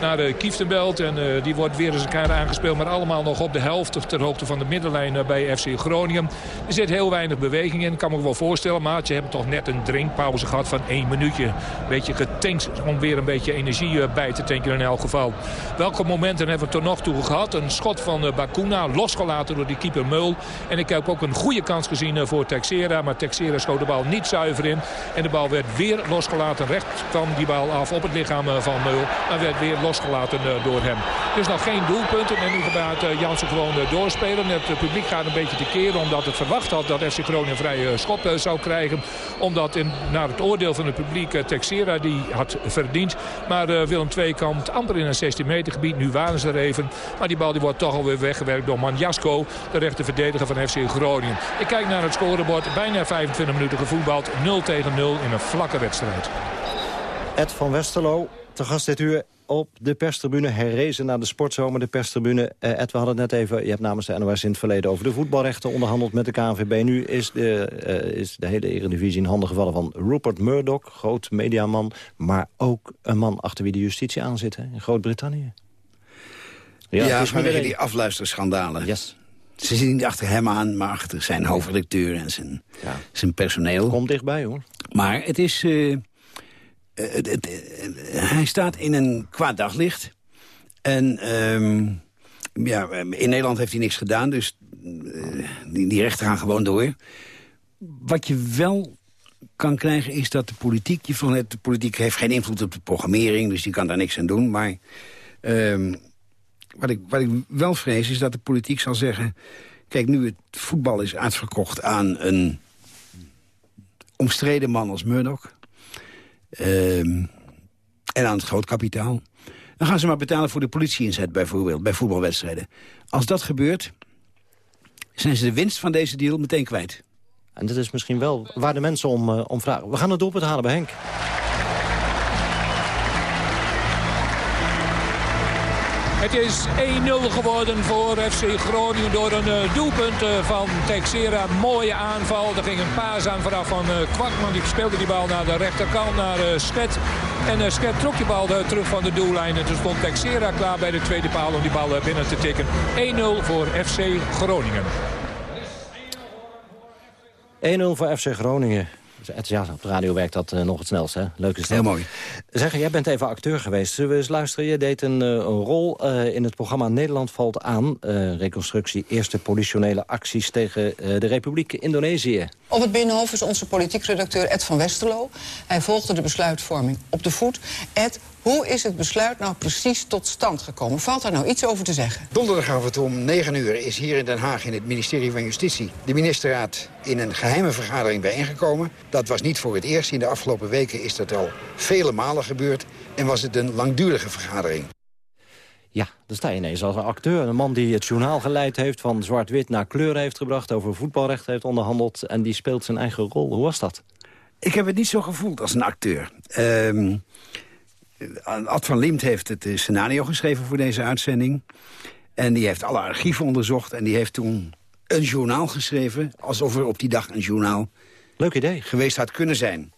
S27: naar de Kieftenbelt. En uh, die wordt weer eens een keer aangespeeld. Maar allemaal nog op de helft ter hoogte van de middenlijn uh, bij FC Groningen. Er zit heel weinig beweging in. Kan me wel voorstellen. Maar je hebt toch net een drinkpauze gehad van één minuutje. Een beetje getankt om weer een beetje energie uh, bij te tanken in elk geval. Welke momenten hebben we tot nog toe gehad? Een schot van Bakuna. Losgelaten door die keeper Meul. En ik heb ook een goede kans gezien voor Texera. Maar Texera schoot de bal niet zuiver in. En de bal werd weer losgelaten. Recht kwam die bal af op het lichaam van Meul. En werd weer losgelaten losgelaten door hem. Er is nog geen doelpunten en nu gaat Jansen gewoon doorspelen. Het publiek gaat een beetje te keren omdat het verwacht had dat FC Groningen een vrije schop zou krijgen. Omdat in, naar het oordeel van het publiek Texera die had verdiend. Maar Willem II komt amper in een 16 meter gebied. Nu waren ze er even. Maar die bal die wordt toch alweer weggewerkt door Manjasko. De rechter verdediger van FC Groningen. Ik kijk naar het scorebord. Bijna 25 minuten gevoetbald. 0 tegen 0 in een vlakke wedstrijd.
S14: Ed van Westerlo, te gast dit uur op de perstribune. Herrezen naar de sportzomer, de perstribune. Uh, Ed, we hadden het net even, je hebt namens de NOS in het verleden... over de voetbalrechten onderhandeld met de KNVB. Nu is de, uh, is de hele eredivisie in handen gevallen van Rupert Murdoch. Groot mediaman, maar ook een man achter wie de justitie aan zit in Groot-Brittannië.
S18: Ja, ja vanwege die afluisterschandalen.
S14: Yes.
S18: Ze zitten niet achter hem aan, maar achter zijn hoofdredacteur en zijn, ja. zijn personeel.
S14: Komt dichtbij, hoor.
S18: Maar het is... Uh, het, hij staat in een kwaad daglicht. En um, ja, in Nederland heeft hij niks gedaan, dus uh, die, die rechten gaan gewoon door. Wat je wel kan krijgen is dat de politiek... Je van het, de politiek heeft geen invloed op de programmering, dus die kan daar niks aan doen. Maar um, wat, ik, wat ik wel vrees is dat de politiek zal zeggen... kijk, nu het voetbal is uitverkocht aan een omstreden man als Murdoch... Ehm, en aan het groot kapitaal... dan gaan ze maar betalen voor de politieinzet bijvoorbeeld, bij voetbalwedstrijden. Als dat gebeurt, zijn ze de winst van deze deal meteen kwijt.
S14: En dat is misschien wel waar de mensen om, uh, om vragen. We gaan het doelpunt halen bij Henk.
S27: Het is 1-0 geworden voor FC Groningen door een uh, doelpunt uh, van Texera. Mooie aanval. Er ging een paas aan vooraf van uh, Kwakman. Die speelde die bal naar de rechterkant, naar Sket. En Sket trok die bal terug van de doellijn. En toen stond Texera klaar bij de tweede paal om die bal binnen te tikken. 1-0 voor FC Groningen.
S14: 1-0 voor FC Groningen. Ja, op de radio werkt dat uh, nog het snelst, hè? Leuk is dat.
S18: Heel mooi.
S14: Zeg, jij bent even acteur geweest. Zullen we eens luisteren? Je deed een, uh, een rol uh, in het programma Nederland valt aan. reconstructie, eerste politionele acties tegen de Republiek Indonesië.
S41: Op het Binnenhof is onze politiek redacteur Ed van Westerlo. Hij volgde de besluitvorming op de voet. Ed, hoe is het besluit nou precies tot stand gekomen? Valt daar nou iets over te zeggen?
S18: Donderdagavond om 9 uur is hier in Den Haag in het ministerie van Justitie... de ministerraad in een geheime vergadering bijeengekomen. Dat was niet voor het eerst. In de afgelopen weken is dat al vele malen gebeurd. En was het een langdurige vergadering.
S14: Ja, dan sta je ineens als een acteur. Een man die het journaal geleid heeft, van zwart-wit naar kleur heeft gebracht... over voetbalrecht heeft onderhandeld en die speelt zijn eigen rol. Hoe was dat?
S18: Ik heb het niet zo gevoeld als een acteur. Um, Ad van Liemt heeft het scenario geschreven voor deze uitzending. En die heeft alle archieven onderzocht en die heeft toen een journaal geschreven... alsof er op die dag een journaal
S14: Leuk idee.
S18: geweest had kunnen zijn.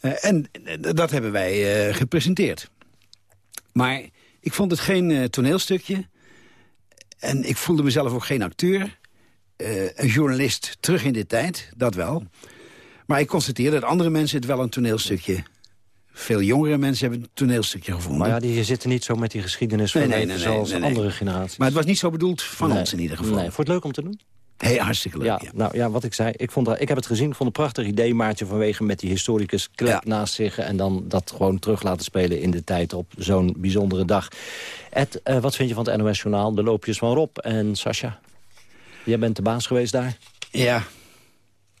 S18: Uh, en dat hebben wij uh, gepresenteerd. Maar ik vond het geen uh, toneelstukje. En ik voelde mezelf ook geen acteur. een journalist terug in de tijd, dat wel. Maar ik constateer dat andere mensen het wel een toneelstukje veel jongere mensen hebben een toneelstukje gevonden.
S14: Maar ja, die zitten niet zo met die geschiedenis van nee, nee, zoals andere generaties.
S18: Maar het was niet zo bedoeld van ons in ieder geval.
S14: Nee, vond het leuk om te doen?
S18: Hey, hartstikke leuk.
S14: Ja, Nou ja, wat ik zei, ik, vond, ik heb het gezien, ik vond het een prachtig idee, Maartje, vanwege met die historicus klep naast zich en dan dat gewoon terug laten spelen in de tijd op zo'n bijzondere dag. Ed, uh, wat vind je van het NOS-journaal, de loopjes van Rob en Sascha? Jij bent de baas geweest daar?
S18: Ja,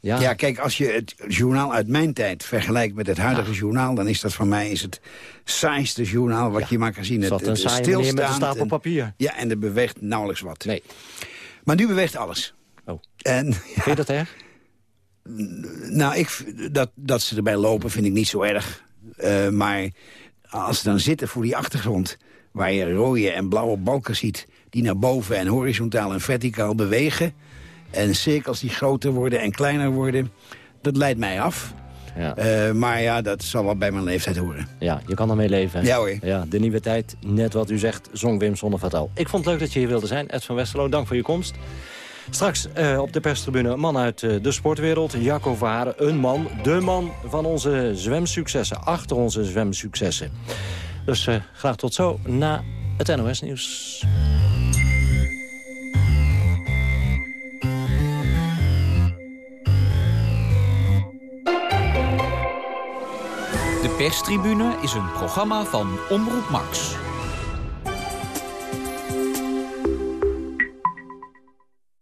S18: ja. ja, kijk, als je het journaal uit mijn tijd vergelijkt met het huidige journaal... dan is dat voor mij is het saaiste journaal wat je maar kan zien. Het,
S14: het, stilstaand met een stapel papier.
S18: ja, en er beweegt nauwelijks wat. Nee. Maar nu beweegt alles.
S14: Oh. En, Vind je dat erg?
S18: Nou, ik, dat, dat ze erbij lopen vind ik niet zo erg. Uh, maar als ze dan zitten voor die achtergrond... waar je rode en blauwe balken ziet... die naar boven en horizontaal en verticaal bewegen en cirkels die groter worden en kleiner worden, dat leidt mij af. Ja. Uh, maar ja, dat zal wel bij mijn leeftijd horen.
S14: Ja, je kan ermee leven.
S18: Ja hoor.
S14: Ja, de nieuwe tijd, net wat u zegt, zong Wim Sonneveld Ik vond het leuk dat je hier wilde zijn. Ed van Westerlo, dank voor je komst. Straks uh, op de perstribune een man uit uh, de sportwereld, Jacco Varen. Een man, de man van onze zwemsuccessen, achter onze zwemsuccessen. Dus graag tot zo na het NOS-nieuws.
S17: perstribune is een programma van Omroep Max.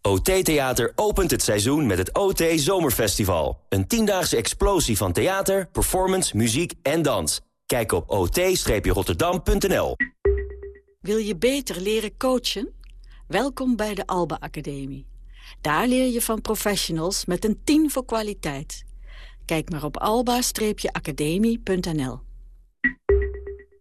S42: OT Theater opent het seizoen met het OT Zomerfestival. Een tiendaagse explosie van theater, performance, muziek en dans. Kijk op ot-rotterdam.nl
S43: Wil je beter leren coachen? Welkom bij de Alba Academie. Daar leer je van professionals met een 10 voor kwaliteit. Kijk maar op alba-academie.nl.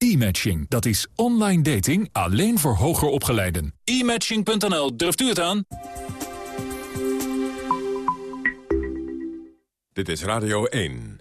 S1: E-matching, dat is online dating alleen voor hoger opgeleiden.
S44: E-matching.nl, durft u het aan?
S1: Dit is Radio 1.